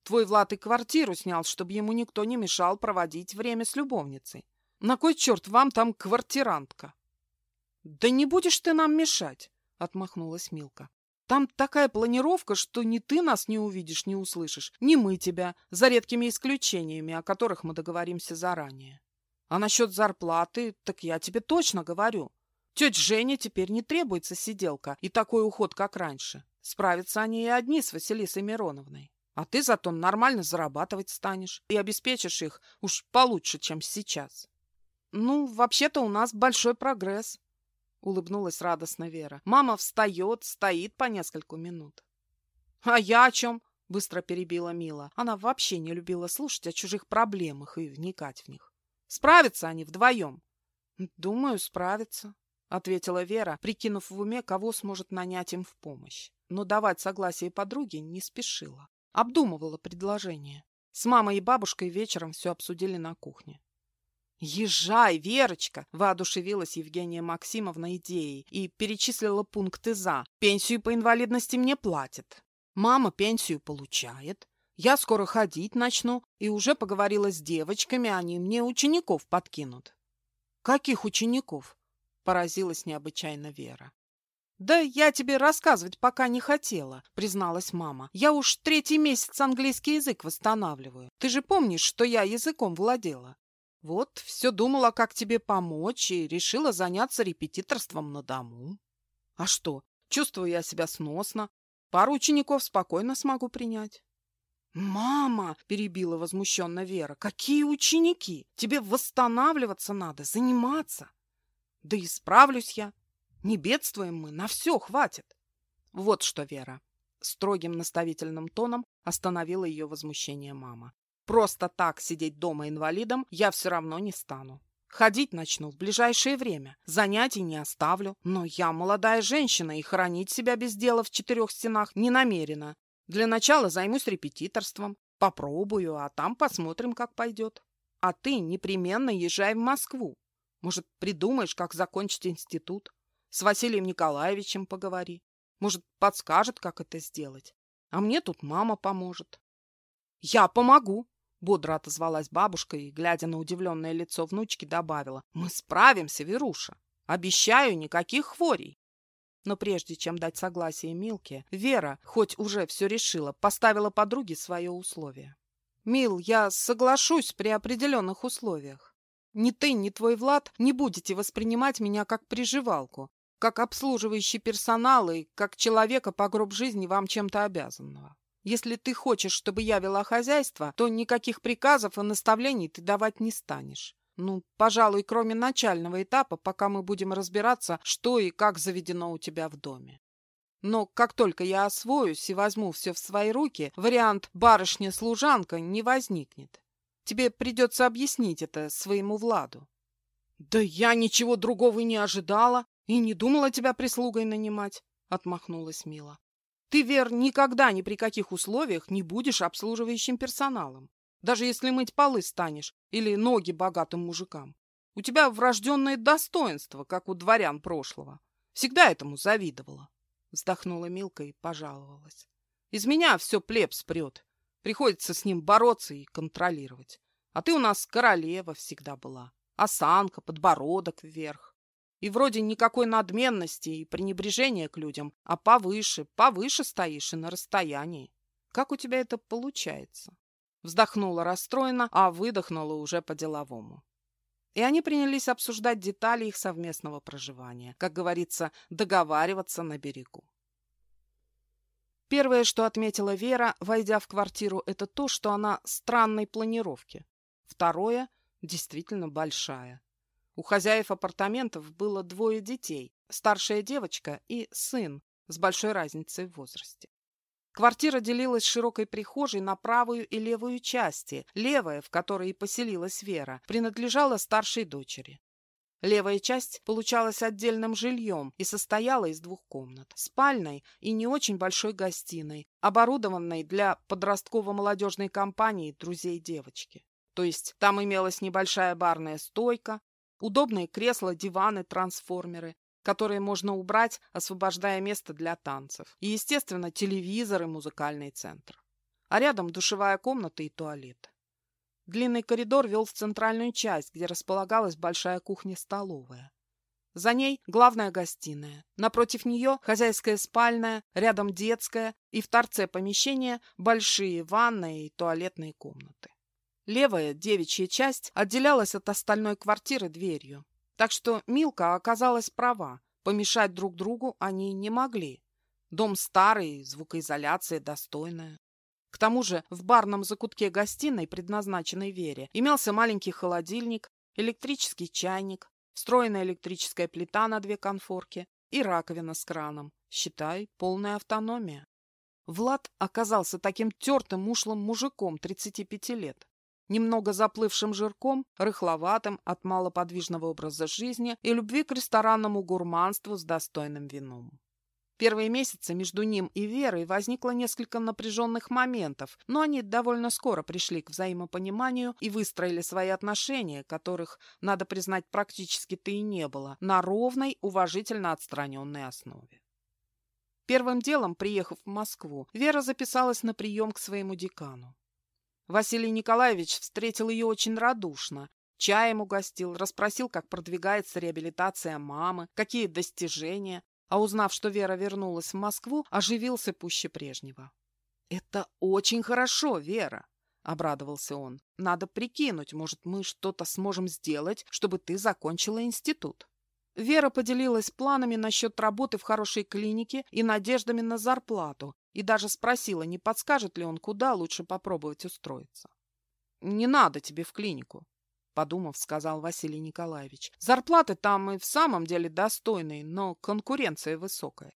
Твой Влад и квартиру снял, чтобы ему никто не мешал проводить время с любовницей. На кой черт вам там квартирантка? Да не будешь ты нам мешать, отмахнулась Милка. Там такая планировка, что ни ты нас не увидишь, не услышишь, ни мы тебя, за редкими исключениями, о которых мы договоримся заранее. А насчет зарплаты, так я тебе точно говорю. Тетя Жене теперь не требуется сиделка и такой уход, как раньше. Справятся они и одни с Василисой Мироновной. А ты зато нормально зарабатывать станешь и обеспечишь их уж получше, чем сейчас. Ну, вообще-то у нас большой прогресс, улыбнулась радостно Вера. Мама встает, стоит по нескольку минут. А я о чем? Быстро перебила Мила. Она вообще не любила слушать о чужих проблемах и вникать в них. Справятся они вдвоем. Думаю, справятся, ответила Вера, прикинув в уме, кого сможет нанять им в помощь. Но давать согласие подруге не спешила. Обдумывала предложение. С мамой и бабушкой вечером все обсудили на кухне. «Езжай, Верочка!» – воодушевилась Евгения Максимовна идеей и перечислила пункты «за». «Пенсию по инвалидности мне платят. Мама пенсию получает. Я скоро ходить начну и уже поговорила с девочками, они мне учеников подкинут». «Каких учеников?» – поразилась необычайно Вера. «Да я тебе рассказывать пока не хотела», — призналась мама. «Я уж третий месяц английский язык восстанавливаю. Ты же помнишь, что я языком владела? Вот, все думала, как тебе помочь, и решила заняться репетиторством на дому. А что, чувствую я себя сносно. Пару учеников спокойно смогу принять». «Мама!» – перебила возмущенно Вера. «Какие ученики? Тебе восстанавливаться надо, заниматься!» «Да исправлюсь я. Не бедствуем мы, на все хватит. Вот что, Вера, строгим наставительным тоном остановила ее возмущение мама. Просто так сидеть дома инвалидом я все равно не стану. Ходить начну в ближайшее время. Занятий не оставлю. Но я молодая женщина и хранить себя без дела в четырех стенах не намерена. Для начала займусь репетиторством. Попробую, а там посмотрим, как пойдет. А ты непременно езжай в Москву. Может, придумаешь, как закончить институт? С Василием Николаевичем поговори. Может, подскажет, как это сделать. А мне тут мама поможет. Я помогу, бодро отозвалась бабушка и, глядя на удивленное лицо внучки, добавила. Мы справимся, Веруша. Обещаю, никаких хворей. Но прежде чем дать согласие Милке, Вера, хоть уже все решила, поставила подруге свое условие. «Мил, я соглашусь при определенных условиях. Ни ты, ни твой Влад не будете воспринимать меня как приживалку, как обслуживающий персонал и как человека по гроб жизни вам чем-то обязанного. Если ты хочешь, чтобы я вела хозяйство, то никаких приказов и наставлений ты давать не станешь. Ну, пожалуй, кроме начального этапа, пока мы будем разбираться, что и как заведено у тебя в доме. Но как только я освоюсь и возьму все в свои руки, вариант «барышня-служанка» не возникнет. Тебе придется объяснить это своему Владу. «Да я ничего другого не ожидала и не думала тебя прислугой нанимать», — отмахнулась Мила. «Ты, Вер, никогда ни при каких условиях не будешь обслуживающим персоналом даже если мыть полы станешь или ноги богатым мужикам. У тебя врожденное достоинство, как у дворян прошлого. Всегда этому завидовала. Вздохнула Милка и пожаловалась. Из меня все плебс прет. Приходится с ним бороться и контролировать. А ты у нас королева всегда была. Осанка, подбородок вверх. И вроде никакой надменности и пренебрежения к людям, а повыше, повыше стоишь и на расстоянии. Как у тебя это получается? Вздохнула расстроенно, а выдохнула уже по-деловому. И они принялись обсуждать детали их совместного проживания. Как говорится, договариваться на берегу. Первое, что отметила Вера, войдя в квартиру, это то, что она странной планировки. Второе – действительно большая. У хозяев апартаментов было двое детей, старшая девочка и сын с большой разницей в возрасте. Квартира делилась широкой прихожей на правую и левую части. Левая, в которой и поселилась Вера, принадлежала старшей дочери. Левая часть получалась отдельным жильем и состояла из двух комнат. Спальной и не очень большой гостиной, оборудованной для подростково-молодежной компании друзей девочки. То есть там имелась небольшая барная стойка, удобные кресла, диваны, трансформеры, которые можно убрать, освобождая место для танцев. И, естественно, телевизор и музыкальный центр. А рядом душевая комната и туалет. Длинный коридор вел в центральную часть, где располагалась большая кухня-столовая. За ней главная гостиная. Напротив нее хозяйская спальная, рядом детская и в торце помещения большие ванные и туалетные комнаты. Левая девичья часть отделялась от остальной квартиры дверью. Так что Милка оказалась права. Помешать друг другу они не могли. Дом старый, звукоизоляция достойная. К тому же в барном закутке гостиной, предназначенной Вере, имелся маленький холодильник, электрический чайник, встроенная электрическая плита на две конфорки и раковина с краном. Считай, полная автономия. Влад оказался таким тертым ушлым мужиком 35 лет немного заплывшим жирком, рыхловатым от малоподвижного образа жизни и любви к ресторанному гурманству с достойным вином. Первые месяцы между ним и Верой возникло несколько напряженных моментов, но они довольно скоро пришли к взаимопониманию и выстроили свои отношения, которых, надо признать, практически-то и не было, на ровной, уважительно отстраненной основе. Первым делом, приехав в Москву, Вера записалась на прием к своему декану. Василий Николаевич встретил ее очень радушно. Чаем угостил, расспросил, как продвигается реабилитация мамы, какие достижения, а узнав, что Вера вернулась в Москву, оживился пуще прежнего. «Это очень хорошо, Вера!» — обрадовался он. «Надо прикинуть, может, мы что-то сможем сделать, чтобы ты закончила институт». Вера поделилась планами насчет работы в хорошей клинике и надеждами на зарплату, и даже спросила, не подскажет ли он, куда лучше попробовать устроиться. «Не надо тебе в клинику», — подумав, сказал Василий Николаевич. «Зарплаты там и в самом деле достойные, но конкуренция высокая.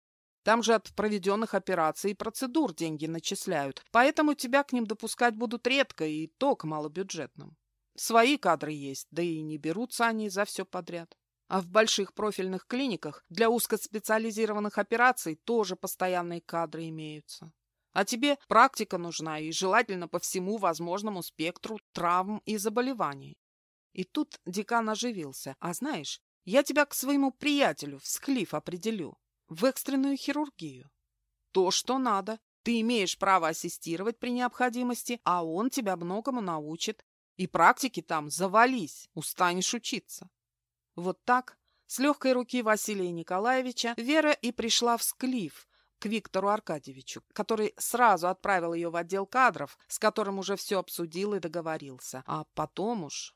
Там же от проведенных операций и процедур деньги начисляют, поэтому тебя к ним допускать будут редко и то к малобюджетным. Свои кадры есть, да и не берутся они за все подряд. А в больших профильных клиниках для узкоспециализированных операций тоже постоянные кадры имеются. А тебе практика нужна и желательно по всему возможному спектру травм и заболеваний. И тут декан оживился. А знаешь, я тебя к своему приятелю в склиф определю. В экстренную хирургию. То, что надо. Ты имеешь право ассистировать при необходимости, а он тебя многому научит. И практики там завались, устанешь учиться. Вот так, с легкой руки Василия Николаевича, Вера и пришла в Склиф, к Виктору Аркадьевичу, который сразу отправил ее в отдел кадров, с которым уже все обсудил и договорился. А потом уж...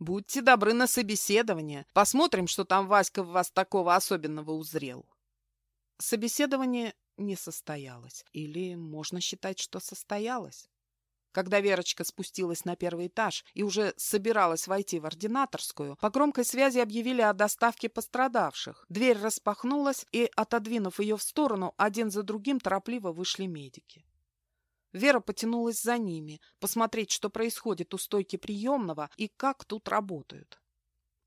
Будьте добры на собеседование. Посмотрим, что там Васька в вас такого особенного узрел. Собеседование не состоялось. Или можно считать, что состоялось. Когда Верочка спустилась на первый этаж и уже собиралась войти в ординаторскую, по громкой связи объявили о доставке пострадавших. Дверь распахнулась, и, отодвинув ее в сторону, один за другим торопливо вышли медики. Вера потянулась за ними, посмотреть, что происходит у стойки приемного и как тут работают.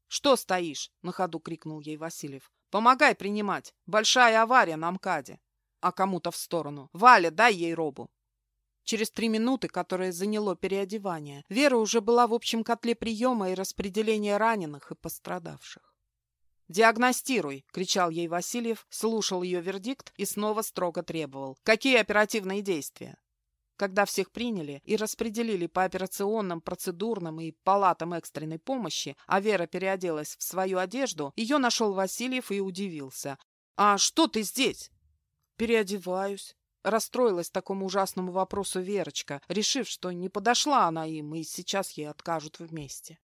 «Что стоишь?» — на ходу крикнул ей Васильев. «Помогай принимать! Большая авария на МКАДе!» А кому-то в сторону. «Валя, дай ей робу!» Через три минуты, которые заняло переодевание, Вера уже была в общем котле приема и распределения раненых и пострадавших. «Диагностируй!» — кричал ей Васильев, слушал ее вердикт и снова строго требовал. «Какие оперативные действия?» Когда всех приняли и распределили по операционным, процедурным и палатам экстренной помощи, а Вера переоделась в свою одежду, ее нашел Васильев и удивился. «А что ты здесь?» «Переодеваюсь», Расстроилась такому ужасному вопросу Верочка, решив, что не подошла она им, и сейчас ей откажут вместе.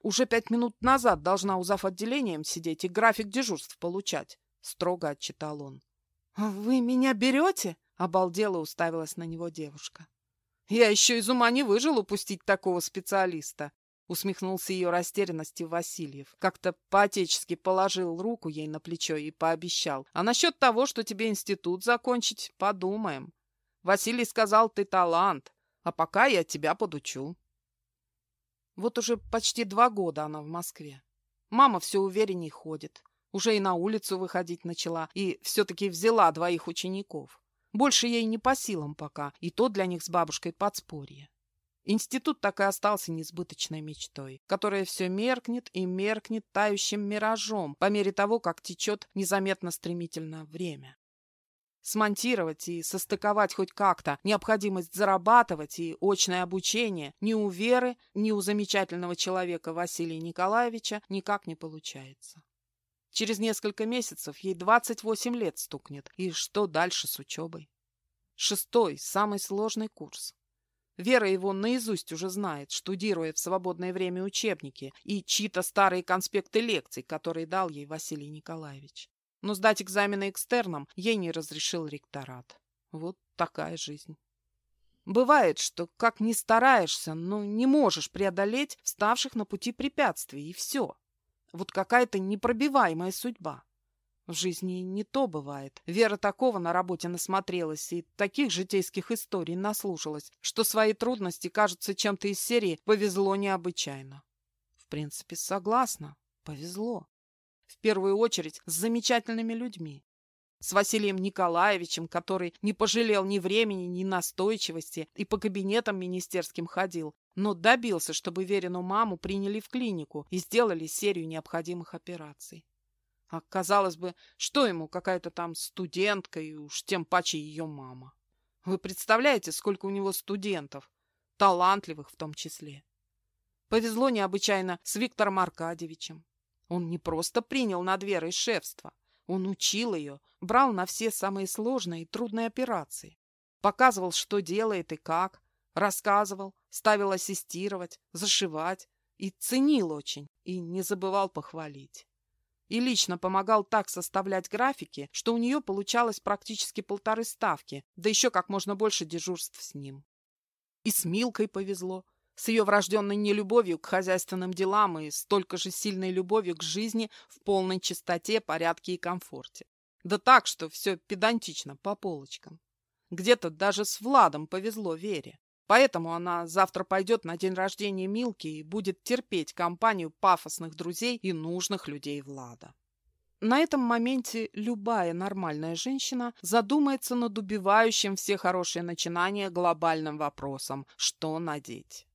Уже пять минут назад должна у отделением сидеть и график дежурств получать, — строго отчитал он. — Вы меня берете? — обалдела уставилась на него девушка. — Я еще из ума не выжил упустить такого специалиста, Усмехнулся ее растерянности Васильев. Как-то по-отечески положил руку ей на плечо и пообещал. А насчет того, что тебе институт закончить, подумаем. Василий сказал, ты талант, а пока я тебя подучу. Вот уже почти два года она в Москве. Мама все уверенней ходит. Уже и на улицу выходить начала, и все-таки взяла двоих учеников. Больше ей не по силам пока, и то для них с бабушкой подспорье. Институт так и остался несбыточной мечтой, которая все меркнет и меркнет тающим миражом по мере того, как течет незаметно стремительно время. Смонтировать и состыковать хоть как-то необходимость зарабатывать и очное обучение ни у Веры, ни у замечательного человека Василия Николаевича никак не получается. Через несколько месяцев ей 28 лет стукнет, и что дальше с учебой? Шестой, самый сложный курс. Вера его наизусть уже знает, штудируя в свободное время учебники и чьи-то старые конспекты лекций, которые дал ей Василий Николаевич. Но сдать экзамены экстерном ей не разрешил ректорат. Вот такая жизнь. Бывает, что как ни стараешься, но не можешь преодолеть вставших на пути препятствий, и все. Вот какая-то непробиваемая судьба. В жизни не то бывает. Вера такого на работе насмотрелась и таких житейских историй наслушалась, что свои трудности кажутся чем-то из серии «повезло необычайно». В принципе, согласна. Повезло. В первую очередь с замечательными людьми. С Василием Николаевичем, который не пожалел ни времени, ни настойчивости и по кабинетам министерским ходил, но добился, чтобы Верину маму приняли в клинику и сделали серию необходимых операций. А казалось бы, что ему какая-то там студентка и уж тем паче ее мама. Вы представляете, сколько у него студентов, талантливых в том числе. Повезло необычайно с Виктором Аркадьевичем. Он не просто принял над Верой шефство, он учил ее, брал на все самые сложные и трудные операции. Показывал, что делает и как, рассказывал, ставил ассистировать, зашивать и ценил очень, и не забывал похвалить и лично помогал так составлять графики, что у нее получалось практически полторы ставки, да еще как можно больше дежурств с ним. И с Милкой повезло, с ее врожденной нелюбовью к хозяйственным делам и столько же сильной любовью к жизни в полной чистоте, порядке и комфорте. Да так, что все педантично, по полочкам. Где-то даже с Владом повезло Вере. Поэтому она завтра пойдет на день рождения Милки и будет терпеть компанию пафосных друзей и нужных людей Влада. На этом моменте любая нормальная женщина задумается над убивающим все хорошие начинания глобальным вопросом «что надеть?».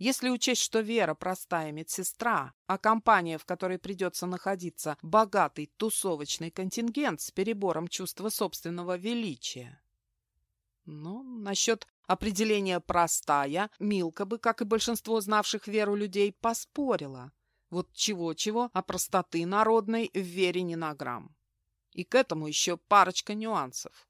Если учесть, что Вера простая медсестра, а компания, в которой придется находиться, богатый тусовочный контингент с перебором чувства собственного величия. Но насчет определения «простая» Милка бы, как и большинство знавших Веру людей, поспорила. Вот чего-чего, а простоты народной в вере не на грамм. И к этому еще парочка нюансов.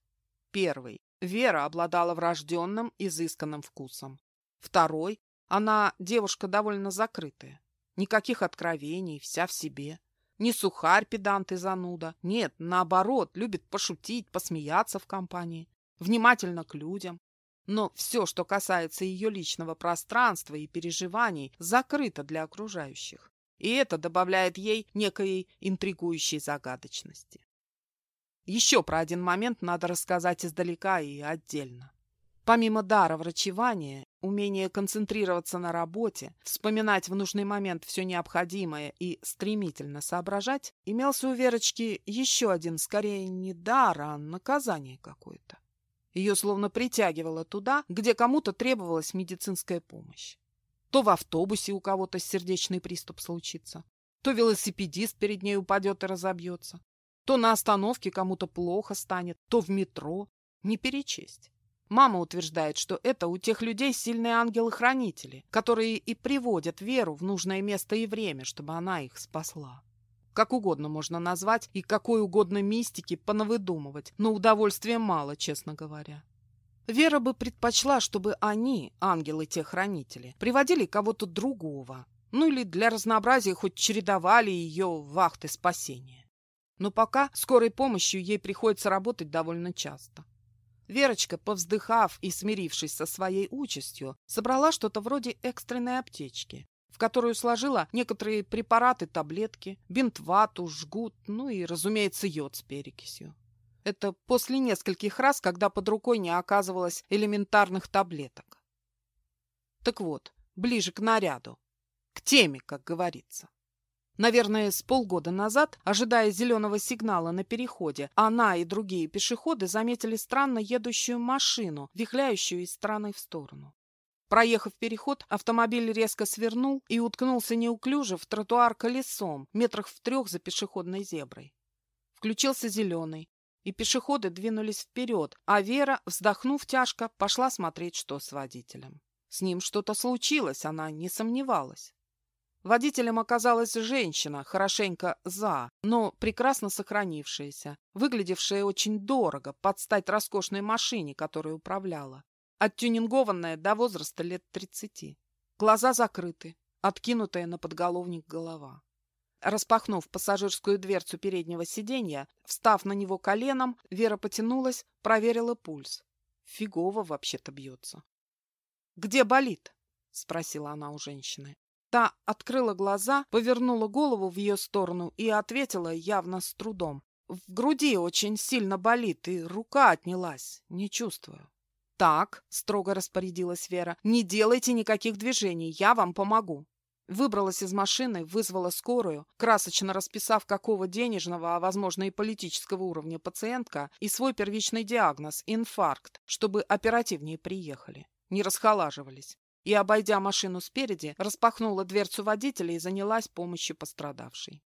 Первый. Вера обладала врожденным, изысканным вкусом. Второй. Она девушка довольно закрытая. Никаких откровений, вся в себе. Не сухарь, педант и зануда. Нет, наоборот, любит пошутить, посмеяться в компании. Внимательно к людям. Но все, что касается ее личного пространства и переживаний, закрыто для окружающих и это добавляет ей некой интригующей загадочности. Еще про один момент надо рассказать издалека и отдельно. Помимо дара врачевания, умения концентрироваться на работе, вспоминать в нужный момент все необходимое и стремительно соображать, имелся у Верочки еще один, скорее не дар, а наказание какое-то. Ее словно притягивало туда, где кому-то требовалась медицинская помощь. То в автобусе у кого-то сердечный приступ случится, то велосипедист перед ней упадет и разобьется, то на остановке кому-то плохо станет, то в метро. Не перечесть. Мама утверждает, что это у тех людей сильные ангелы-хранители, которые и приводят веру в нужное место и время, чтобы она их спасла. Как угодно можно назвать и какой угодно мистики понавыдумывать, но удовольствия мало, честно говоря. Вера бы предпочла, чтобы они, ангелы те хранители, приводили кого-то другого, ну или для разнообразия хоть чередовали ее вахты спасения. Но пока скорой помощью ей приходится работать довольно часто. Верочка, повздыхав и смирившись со своей участью, собрала что-то вроде экстренной аптечки, в которую сложила некоторые препараты, таблетки, бинт-вату, жгут, ну и, разумеется, йод с перекисью. Это после нескольких раз, когда под рукой не оказывалось элементарных таблеток. Так вот, ближе к наряду. К теме, как говорится. Наверное, с полгода назад, ожидая зеленого сигнала на переходе, она и другие пешеходы заметили странно едущую машину, вихляющую из стороны в сторону. Проехав переход, автомобиль резко свернул и уткнулся неуклюже в тротуар колесом, метрах в трех за пешеходной зеброй. Включился зеленый, и пешеходы двинулись вперед, а Вера, вздохнув тяжко, пошла смотреть, что с водителем. С ним что-то случилось, она не сомневалась. Водителем оказалась женщина, хорошенько за, но прекрасно сохранившаяся, выглядевшая очень дорого, под стать роскошной машине, которой управляла. Оттюнингованная до возраста лет тридцати. Глаза закрыты, откинутая на подголовник голова. Распахнув пассажирскую дверцу переднего сиденья, встав на него коленом, Вера потянулась, проверила пульс. Фигово вообще-то бьется. «Где болит?» — спросила она у женщины. Та открыла глаза, повернула голову в ее сторону и ответила явно с трудом. «В груди очень сильно болит, и рука отнялась. Не чувствую». «Так», — строго распорядилась Вера, — «не делайте никаких движений, я вам помогу». Выбралась из машины, вызвала скорую, красочно расписав, какого денежного, а возможно и политического уровня пациентка, и свой первичный диагноз – инфаркт, чтобы оперативнее приехали. Не расхолаживались. И, обойдя машину спереди, распахнула дверцу водителя и занялась помощью пострадавшей.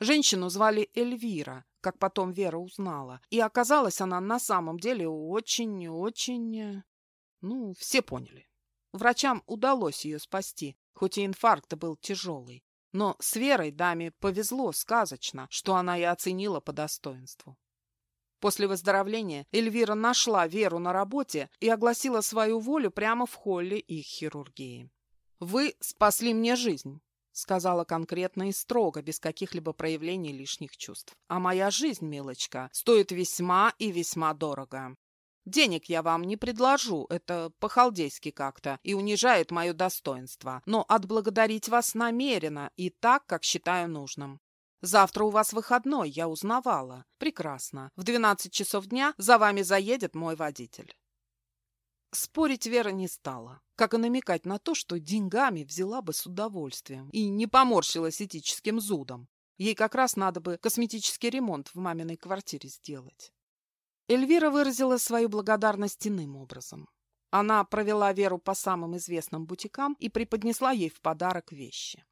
Женщину звали Эльвира, как потом Вера узнала, и оказалась она на самом деле очень-очень... Ну, все поняли. Врачам удалось ее спасти, хоть и инфаркт был тяжелый. Но с Верой даме повезло сказочно, что она и оценила по достоинству. После выздоровления Эльвира нашла Веру на работе и огласила свою волю прямо в холле их хирургии. «Вы спасли мне жизнь», — сказала конкретно и строго, без каких-либо проявлений лишних чувств. «А моя жизнь, милочка, стоит весьма и весьма дорого. Денег я вам не предложу, это по-халдейски как-то, и унижает мое достоинство, но отблагодарить вас намеренно и так, как считаю нужным. Завтра у вас выходной, я узнавала. Прекрасно. В двенадцать часов дня за вами заедет мой водитель. Спорить Вера не стала, как и намекать на то, что деньгами взяла бы с удовольствием и не поморщилась этическим зудом. Ей как раз надо бы косметический ремонт в маминой квартире сделать. Эльвира выразила свою благодарность иным образом. Она провела Веру по самым известным бутикам и преподнесла ей в подарок вещи.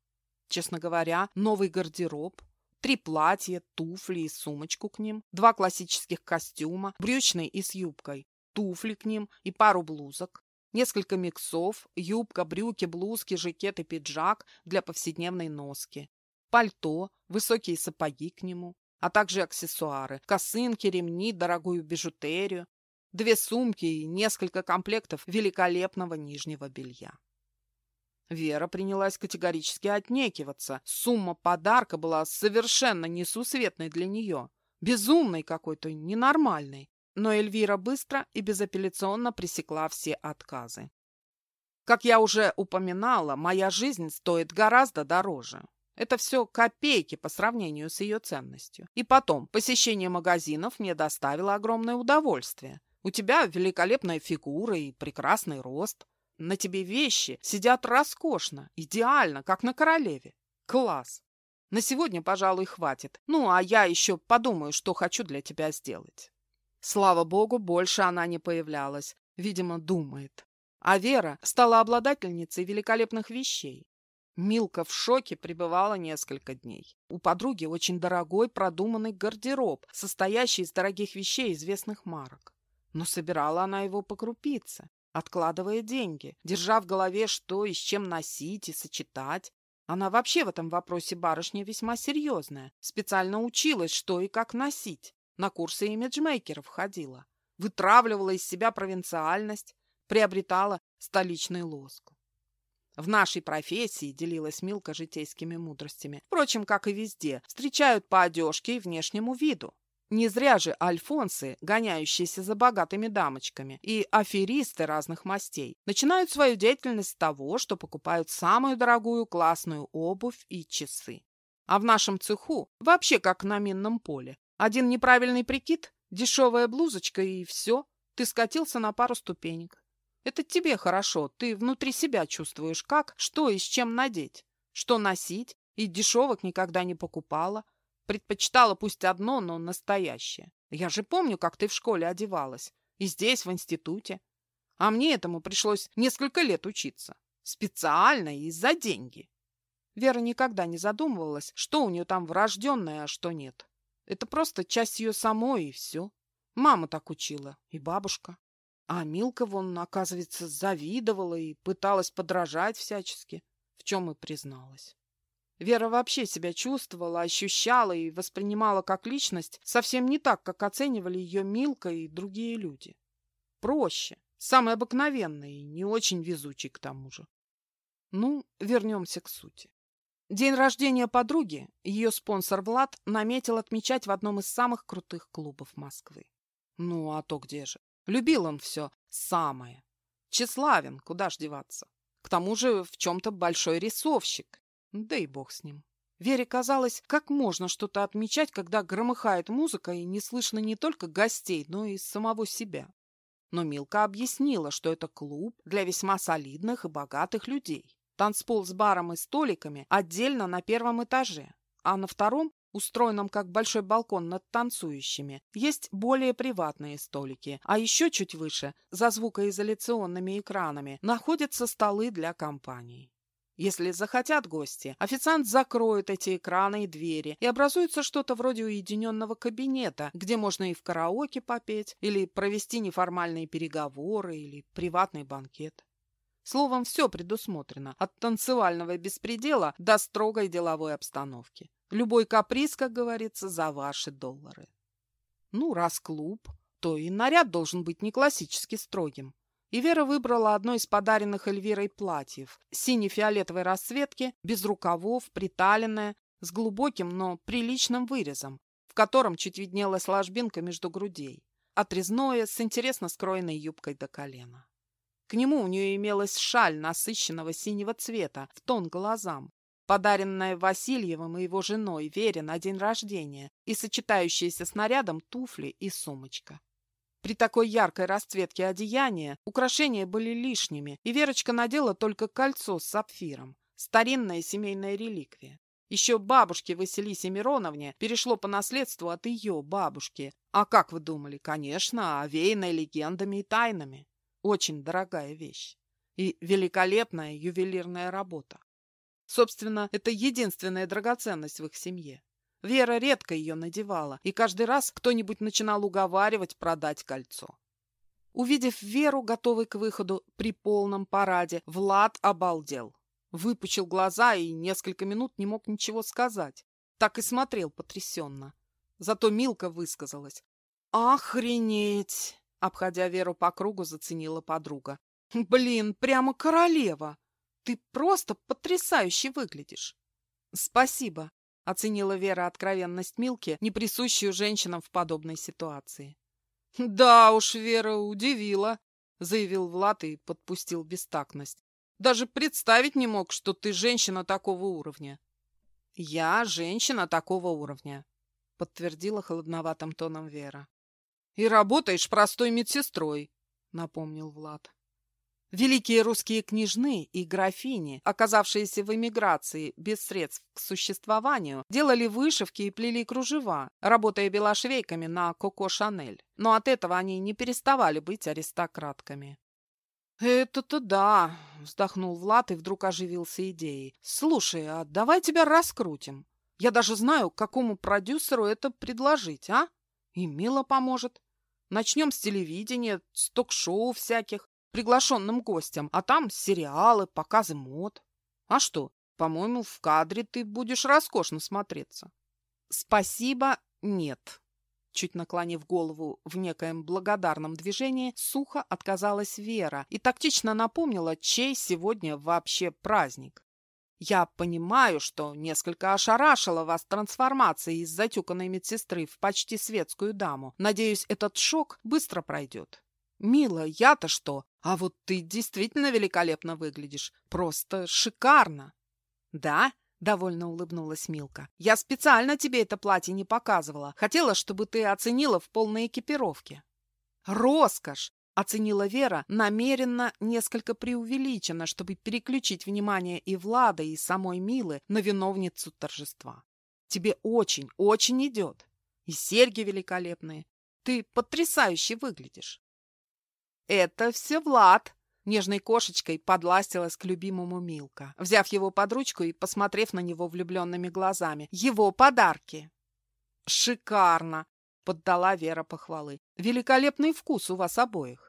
Честно говоря, новый гардероб, три платья, туфли и сумочку к ним, два классических костюма, брючный и с юбкой, туфли к ним и пару блузок, несколько миксов, юбка, брюки, блузки, жакет и пиджак для повседневной носки, пальто, высокие сапоги к нему, а также аксессуары, косынки, ремни, дорогую бижутерию, две сумки и несколько комплектов великолепного нижнего белья. Вера принялась категорически отнекиваться. Сумма подарка была совершенно несусветной для нее. Безумной какой-то, ненормальной. Но Эльвира быстро и безапелляционно пресекла все отказы. Как я уже упоминала, моя жизнь стоит гораздо дороже. Это все копейки по сравнению с ее ценностью. И потом, посещение магазинов мне доставило огромное удовольствие. У тебя великолепная фигура и прекрасный рост. На тебе вещи сидят роскошно, идеально, как на королеве. Класс! На сегодня, пожалуй, хватит. Ну, а я еще подумаю, что хочу для тебя сделать. Слава богу, больше она не появлялась. Видимо, думает. А Вера стала обладательницей великолепных вещей. Милка в шоке пребывала несколько дней. У подруги очень дорогой продуманный гардероб, состоящий из дорогих вещей известных марок. Но собирала она его по крупице, откладывая деньги, держа в голове, что и с чем носить и сочетать. Она вообще в этом вопросе барышня весьма серьезная. Специально училась, что и как носить. На курсы имиджмейкеров ходила. Вытравливала из себя провинциальность, приобретала столичный лоск. В нашей профессии, делилась Милка житейскими мудростями, впрочем, как и везде, встречают по одежке и внешнему виду. Не зря же альфонсы, гоняющиеся за богатыми дамочками, и аферисты разных мастей, начинают свою деятельность с того, что покупают самую дорогую классную обувь и часы. А в нашем цеху вообще как на минном поле. Один неправильный прикид, дешевая блузочка и все, ты скатился на пару ступенек. Это тебе хорошо, ты внутри себя чувствуешь, как, что и с чем надеть. Что носить, и дешевок никогда не покупала. Предпочитала пусть одно, но настоящее. Я же помню, как ты в школе одевалась. И здесь, в институте. А мне этому пришлось несколько лет учиться. Специально и за деньги. Вера никогда не задумывалась, что у нее там врожденное, а что нет. Это просто часть ее самой, и все. Мама так учила, и бабушка. А Милка, вон, оказывается, завидовала и пыталась подражать всячески, в чем и призналась. Вера вообще себя чувствовала, ощущала и воспринимала как личность совсем не так, как оценивали ее Милка и другие люди. Проще, самый обыкновенный и не очень везучий к тому же. Ну, вернемся к сути. День рождения подруги ее спонсор Влад наметил отмечать в одном из самых крутых клубов Москвы. Ну, а то где же? Любил он все самое. Тщеславен, куда ж деваться. К тому же в чем-то большой рисовщик. Да и бог с ним. Вере казалось, как можно что-то отмечать, когда громыхает музыка и не слышно не только гостей, но и самого себя. Но Милка объяснила, что это клуб для весьма солидных и богатых людей. Танцпол с баром и столиками отдельно на первом этаже, а на втором устроенном как большой балкон над танцующими, есть более приватные столики, а еще чуть выше, за звукоизоляционными экранами, находятся столы для компаний. Если захотят гости, официант закроет эти экраны и двери, и образуется что-то вроде уединенного кабинета, где можно и в караоке попеть, или провести неформальные переговоры, или приватный банкет. Словом, все предусмотрено, от танцевального беспредела до строгой деловой обстановки. Любой каприз, как говорится, за ваши доллары. Ну, раз клуб, то и наряд должен быть не классически строгим. И Вера выбрала одно из подаренных Эльвирой платьев, сине-фиолетовой расцветки, без рукавов, приталенное, с глубоким, но приличным вырезом, в котором чуть виднелась ложбинка между грудей, отрезное с интересно скроенной юбкой до колена. К нему у нее имелась шаль насыщенного синего цвета, в тон глазам, подаренная Васильевым и его женой Вере на день рождения и сочетающаяся с нарядом туфли и сумочка. При такой яркой расцветке одеяния украшения были лишними, и Верочка надела только кольцо с сапфиром. Старинная семейная реликвия. Еще бабушке Василисе Мироновне перешло по наследству от ее бабушки. А как вы думали? Конечно, овеянной легендами и тайнами. Очень дорогая вещь. И великолепная ювелирная работа. Собственно, это единственная драгоценность в их семье. Вера редко ее надевала, и каждый раз кто-нибудь начинал уговаривать продать кольцо. Увидев Веру, готовой к выходу при полном параде, Влад обалдел. Выпучил глаза и несколько минут не мог ничего сказать. Так и смотрел потрясенно. Зато Милка высказалась. «Охренеть!» — обходя Веру по кругу, заценила подруга. «Блин, прямо королева! Ты просто потрясающе выглядишь!» «Спасибо!» — оценила Вера откровенность Милки, не присущую женщинам в подобной ситуации. «Да уж, Вера, удивила!» — заявил Влад и подпустил бестактность. Даже представить не мог, что ты женщина такого уровня. Я женщина такого уровня, подтвердила холодноватым тоном Вера. И работаешь простой медсестрой, напомнил Влад. Великие русские княжны и графини, оказавшиеся в эмиграции без средств к существованию, делали вышивки и плели кружева, работая белошвейками на Коко Шанель. Но от этого они не переставали быть аристократками. «Это-то да!» — вздохнул Влад и вдруг оживился идеей. «Слушай, а давай тебя раскрутим. Я даже знаю, какому продюсеру это предложить, а? И Мила поможет. Начнем с телевидения, с ток-шоу всяких, приглашенным гостям, а там сериалы, показы мод. А что, по-моему, в кадре ты будешь роскошно смотреться». «Спасибо, нет», Чуть наклонив голову в некоем благодарном движении, сухо отказалась Вера и тактично напомнила, чей сегодня вообще праздник. Я понимаю, что несколько ошарашила вас трансформация из затюканной медсестры в почти светскую даму. Надеюсь, этот шок быстро пройдет. Мила, я-то что? А вот ты действительно великолепно выглядишь. Просто шикарно. Да? — довольно улыбнулась Милка. «Я специально тебе это платье не показывала. Хотела, чтобы ты оценила в полной экипировке». «Роскошь!» — оценила Вера, намеренно несколько преувеличенно, чтобы переключить внимание и Влада, и самой Милы на виновницу торжества. «Тебе очень, очень идет. И серьги великолепные. Ты потрясающе выглядишь». «Это все Влад!» Нежной кошечкой подластилась к любимому Милка, взяв его под ручку и посмотрев на него влюбленными глазами. «Его подарки!» «Шикарно!» — поддала Вера похвалы. «Великолепный вкус у вас обоих!»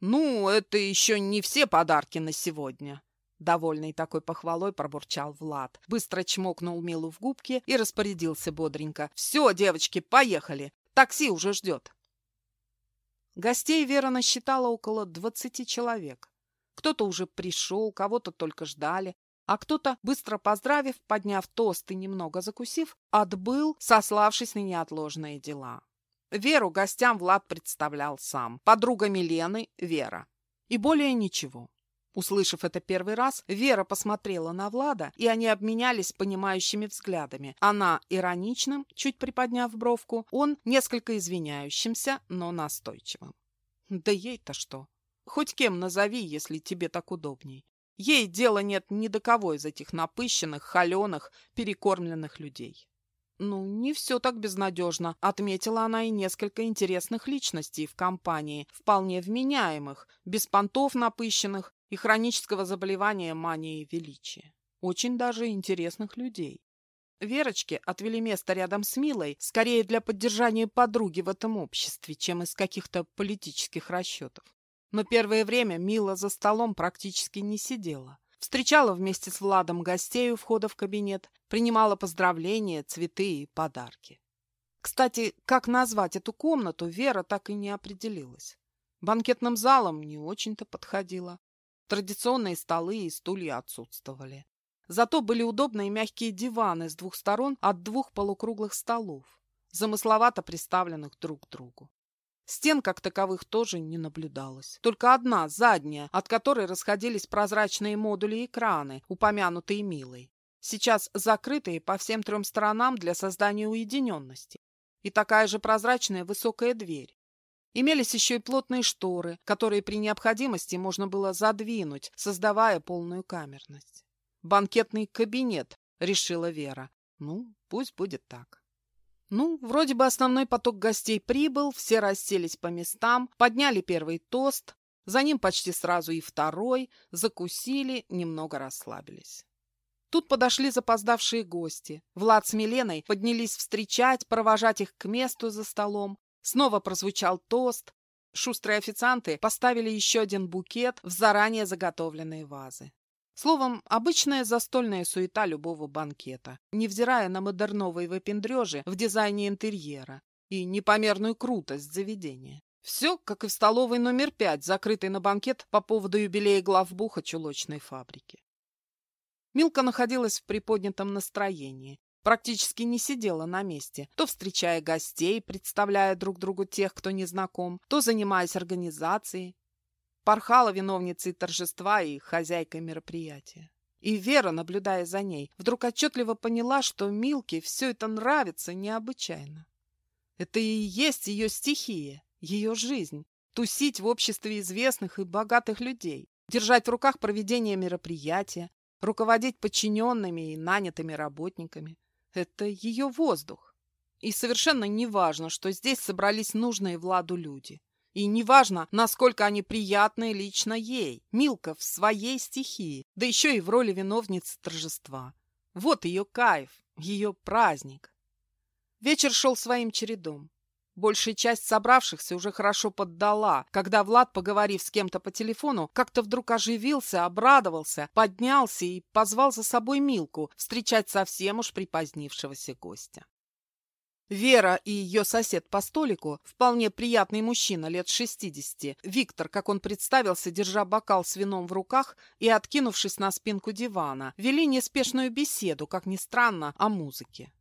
«Ну, это еще не все подарки на сегодня!» Довольный такой похвалой пробурчал Влад. Быстро чмокнул Милу в губки и распорядился бодренько. «Все, девочки, поехали! Такси уже ждет!» Гостей Вера насчитала около двадцати человек. Кто-то уже пришел, кого-то только ждали, а кто-то, быстро поздравив, подняв тост и немного закусив, отбыл, сославшись на неотложные дела. Веру гостям Влад представлял сам. Подруга Милены – Вера. И более ничего. Услышав это первый раз, Вера посмотрела на Влада, и они обменялись понимающими взглядами. Она ироничным, чуть приподняв бровку, он несколько извиняющимся, но настойчивым. Да ей-то что? Хоть кем назови, если тебе так удобней. Ей дела нет ни до кого из этих напыщенных, холеных, перекормленных людей. «Ну, не все так безнадежно», — отметила она и несколько интересных личностей в компании, вполне вменяемых, без понтов напыщенных и хронического заболевания мании величия. Очень даже интересных людей. Верочке отвели место рядом с Милой скорее для поддержания подруги в этом обществе, чем из каких-то политических расчетов. Но первое время Мила за столом практически не сидела. Встречала вместе с Владом гостей у входа в кабинет, принимала поздравления, цветы и подарки. Кстати, как назвать эту комнату, Вера так и не определилась. Банкетным залом не очень-то подходила. Традиционные столы и стулья отсутствовали. Зато были удобные мягкие диваны с двух сторон от двух полукруглых столов, замысловато приставленных друг к другу. Стен, как таковых, тоже не наблюдалось. Только одна, задняя, от которой расходились прозрачные модули экраны, упомянутые Милой. Сейчас закрытые по всем трем сторонам для создания уединенности. И такая же прозрачная высокая дверь. Имелись еще и плотные шторы, которые при необходимости можно было задвинуть, создавая полную камерность. «Банкетный кабинет», — решила Вера. «Ну, пусть будет так». Ну, вроде бы основной поток гостей прибыл, все расселись по местам, подняли первый тост, за ним почти сразу и второй, закусили, немного расслабились. Тут подошли запоздавшие гости. Влад с Миленой поднялись встречать, провожать их к месту за столом. Снова прозвучал тост. Шустрые официанты поставили еще один букет в заранее заготовленные вазы. Словом, обычная застольная суета любого банкета, невзирая на модерновые выпендрежи в дизайне интерьера и непомерную крутость заведения. Все, как и в столовой номер пять, закрытой на банкет по поводу юбилея главбуха чулочной фабрики. Милка находилась в приподнятом настроении, практически не сидела на месте, то встречая гостей, представляя друг другу тех, кто не знаком, то занимаясь организацией, порхала виновницей торжества и хозяйкой мероприятия. И Вера, наблюдая за ней, вдруг отчетливо поняла, что Милке все это нравится необычайно. Это и есть ее стихия, ее жизнь. Тусить в обществе известных и богатых людей, держать в руках проведение мероприятия, руководить подчиненными и нанятыми работниками. Это ее воздух. И совершенно не важно, что здесь собрались нужные Владу люди. И неважно, насколько они приятны лично ей. Милка в своей стихии, да еще и в роли виновницы торжества. Вот ее кайф, ее праздник. Вечер шел своим чередом. Большая часть собравшихся уже хорошо поддала, когда Влад, поговорив с кем-то по телефону, как-то вдруг оживился, обрадовался, поднялся и позвал за собой Милку встречать совсем уж припозднившегося гостя. Вера и ее сосед по столику, вполне приятный мужчина лет шестидесяти, Виктор, как он представился, держа бокал с вином в руках и откинувшись на спинку дивана, вели неспешную беседу, как ни странно, о музыке.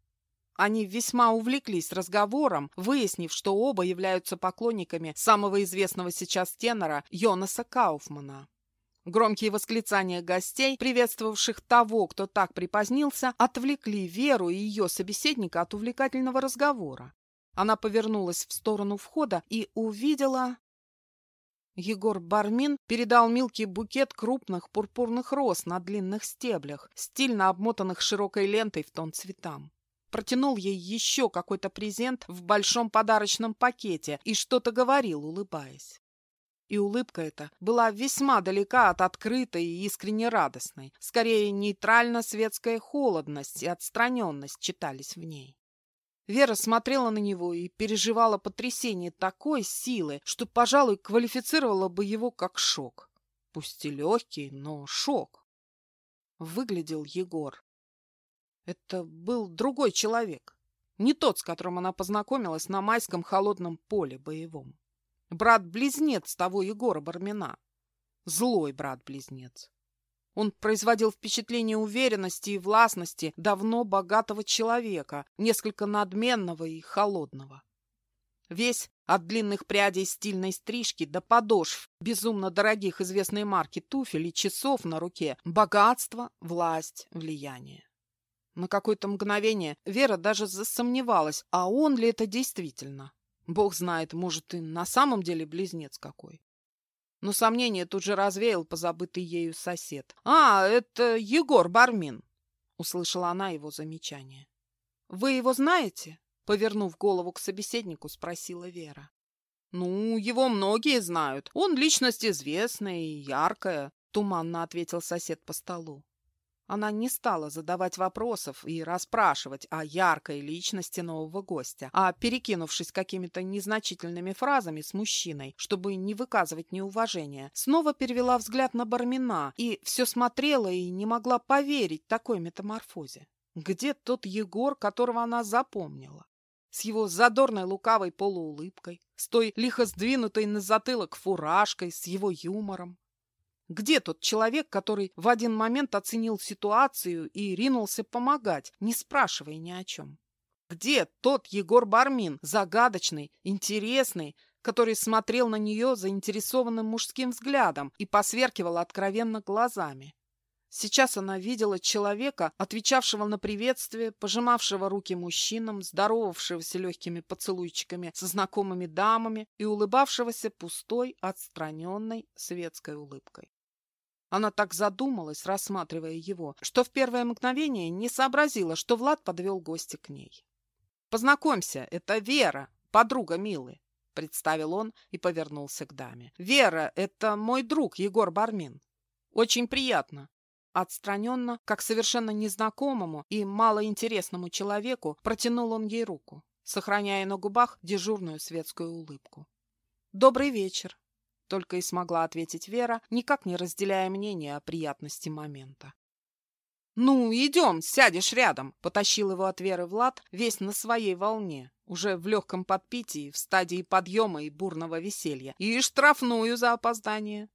Они весьма увлеклись разговором, выяснив, что оба являются поклонниками самого известного сейчас тенора Йонаса Кауфмана. Громкие восклицания гостей, приветствовавших того, кто так припозднился, отвлекли Веру и ее собеседника от увлекательного разговора. Она повернулась в сторону входа и увидела... Егор Бармин передал Милке букет крупных пурпурных роз на длинных стеблях, стильно обмотанных широкой лентой в тон цветам. Протянул ей еще какой-то презент в большом подарочном пакете и что-то говорил, улыбаясь. И улыбка эта была весьма далека от открытой и искренне радостной. Скорее, нейтрально-светская холодность и отстраненность читались в ней. Вера смотрела на него и переживала потрясение такой силы, что, пожалуй, квалифицировала бы его как шок. Пусть и легкий, но шок. Выглядел Егор. Это был другой человек. Не тот, с которым она познакомилась на майском холодном поле боевом. Брат-близнец того Егора Бармина. Злой брат-близнец. Он производил впечатление уверенности и властности давно богатого человека, несколько надменного и холодного. Весь от длинных прядей стильной стрижки до подошв безумно дорогих известной марки туфель и часов на руке, богатство, власть, влияние. На какое-то мгновение Вера даже засомневалась, а он ли это действительно? Бог знает, может, и на самом деле близнец какой. Но сомнение тут же развеял позабытый ею сосед. «А, это Егор Бармин!» — услышала она его замечание. «Вы его знаете?» — повернув голову к собеседнику, спросила Вера. «Ну, его многие знают. Он личность известная и яркая», — туманно ответил сосед по столу. Она не стала задавать вопросов и расспрашивать о яркой личности нового гостя, а, перекинувшись какими-то незначительными фразами с мужчиной, чтобы не выказывать неуважения, снова перевела взгляд на Бармина и все смотрела и не могла поверить такой метаморфозе. Где тот Егор, которого она запомнила? С его задорной лукавой полуулыбкой, с той лихо сдвинутой на затылок фуражкой, с его юмором. Где тот человек, который в один момент оценил ситуацию и ринулся помогать, не спрашивая ни о чем? Где тот Егор Бармин, загадочный, интересный, который смотрел на нее заинтересованным мужским взглядом и посверкивал откровенно глазами? Сейчас она видела человека, отвечавшего на приветствие, пожимавшего руки мужчинам, здоровавшегося легкими поцелуйчиками со знакомыми дамами и улыбавшегося пустой, отстраненной светской улыбкой. Она так задумалась, рассматривая его, что в первое мгновение не сообразила, что Влад подвел гостя к ней. «Познакомься, это Вера, подруга Милы», — представил он и повернулся к даме. «Вера, это мой друг Егор Бармин. Очень приятно». Отстраненно, как совершенно незнакомому и малоинтересному человеку, протянул он ей руку, сохраняя на губах дежурную светскую улыбку. «Добрый вечер», — только и смогла ответить Вера, никак не разделяя мнения о приятности момента. «Ну, идем, сядешь рядом!» — потащил его от Веры Влад, весь на своей волне, уже в легком подпитии, в стадии подъема и бурного веселья, и штрафную за опоздание.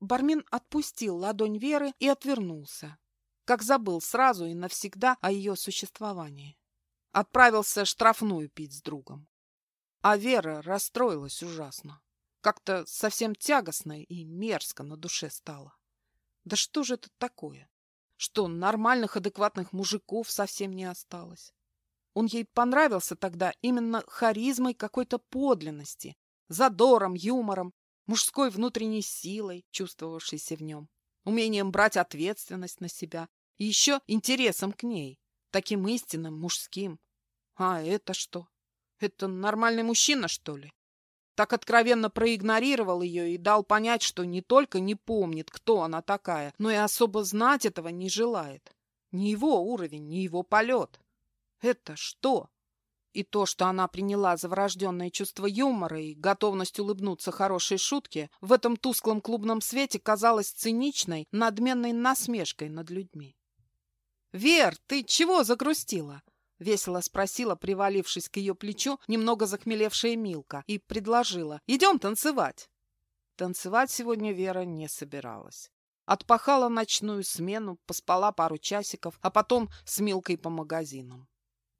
Бармин отпустил ладонь Веры и отвернулся, как забыл сразу и навсегда о ее существовании. Отправился штрафную пить с другом. А Вера расстроилась ужасно. Как-то совсем тягостно и мерзко на душе стало. Да что же это такое? Что нормальных, адекватных мужиков совсем не осталось? Он ей понравился тогда именно харизмой какой-то подлинности, задором, юмором, мужской внутренней силой, чувствовавшейся в нем, умением брать ответственность на себя и еще интересом к ней, таким истинным, мужским. А это что? Это нормальный мужчина, что ли? Так откровенно проигнорировал ее и дал понять, что не только не помнит, кто она такая, но и особо знать этого не желает. Не его уровень, не его полет. Это что? И то, что она приняла за врожденное чувство юмора и готовность улыбнуться хорошей шутке, в этом тусклом клубном свете казалось циничной, надменной насмешкой над людьми. «Вер, ты чего загрустила?» — весело спросила, привалившись к ее плечу, немного захмелевшая Милка, и предложила. «Идем танцевать». Танцевать сегодня Вера не собиралась. Отпахала ночную смену, поспала пару часиков, а потом с Милкой по магазинам.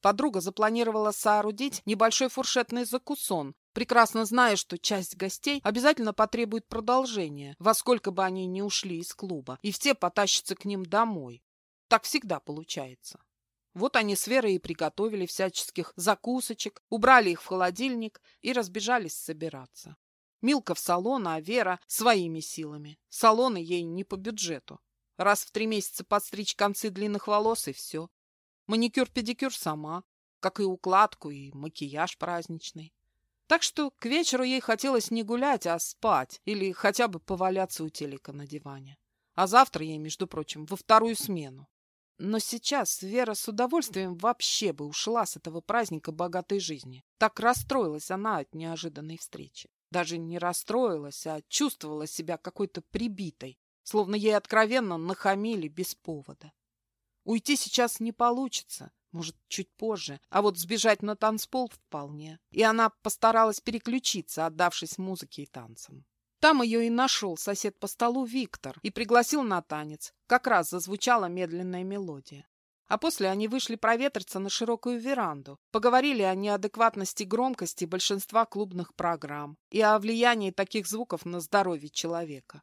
Подруга запланировала соорудить небольшой фуршетный закусон, прекрасно зная, что часть гостей обязательно потребует продолжения, во сколько бы они ни ушли из клуба, и все потащатся к ним домой. Так всегда получается. Вот они с Верой и приготовили всяческих закусочек, убрали их в холодильник и разбежались собираться. Милка в салон, а Вера своими силами. Салоны ей не по бюджету. Раз в три месяца подстричь концы длинных волос и все. Маникюр-педикюр сама, как и укладку и макияж праздничный. Так что к вечеру ей хотелось не гулять, а спать или хотя бы поваляться у телека на диване. А завтра ей, между прочим, во вторую смену. Но сейчас Вера с удовольствием вообще бы ушла с этого праздника богатой жизни. Так расстроилась она от неожиданной встречи. Даже не расстроилась, а чувствовала себя какой-то прибитой, словно ей откровенно нахамили без повода. Уйти сейчас не получится, может, чуть позже, а вот сбежать на танцпол вполне. И она постаралась переключиться, отдавшись музыке и танцам. Там ее и нашел сосед по столу Виктор и пригласил на танец. Как раз зазвучала медленная мелодия. А после они вышли проветриться на широкую веранду, поговорили о неадекватности громкости большинства клубных программ и о влиянии таких звуков на здоровье человека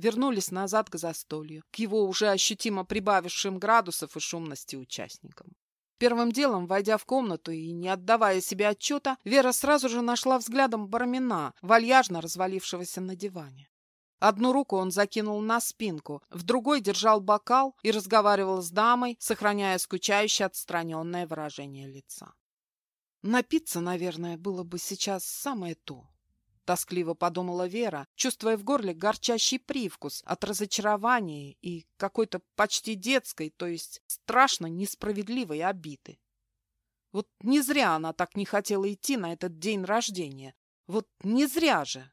вернулись назад к застолью, к его уже ощутимо прибавившим градусов и шумности участникам. Первым делом, войдя в комнату и не отдавая себе отчета, Вера сразу же нашла взглядом Бармина, вальяжно развалившегося на диване. Одну руку он закинул на спинку, в другой держал бокал и разговаривал с дамой, сохраняя скучающее отстраненное выражение лица. Напиться, наверное, было бы сейчас самое то. Тоскливо подумала Вера, чувствуя в горле горчащий привкус от разочарования и какой-то почти детской, то есть страшно несправедливой обиды. Вот не зря она так не хотела идти на этот день рождения. Вот не зря же.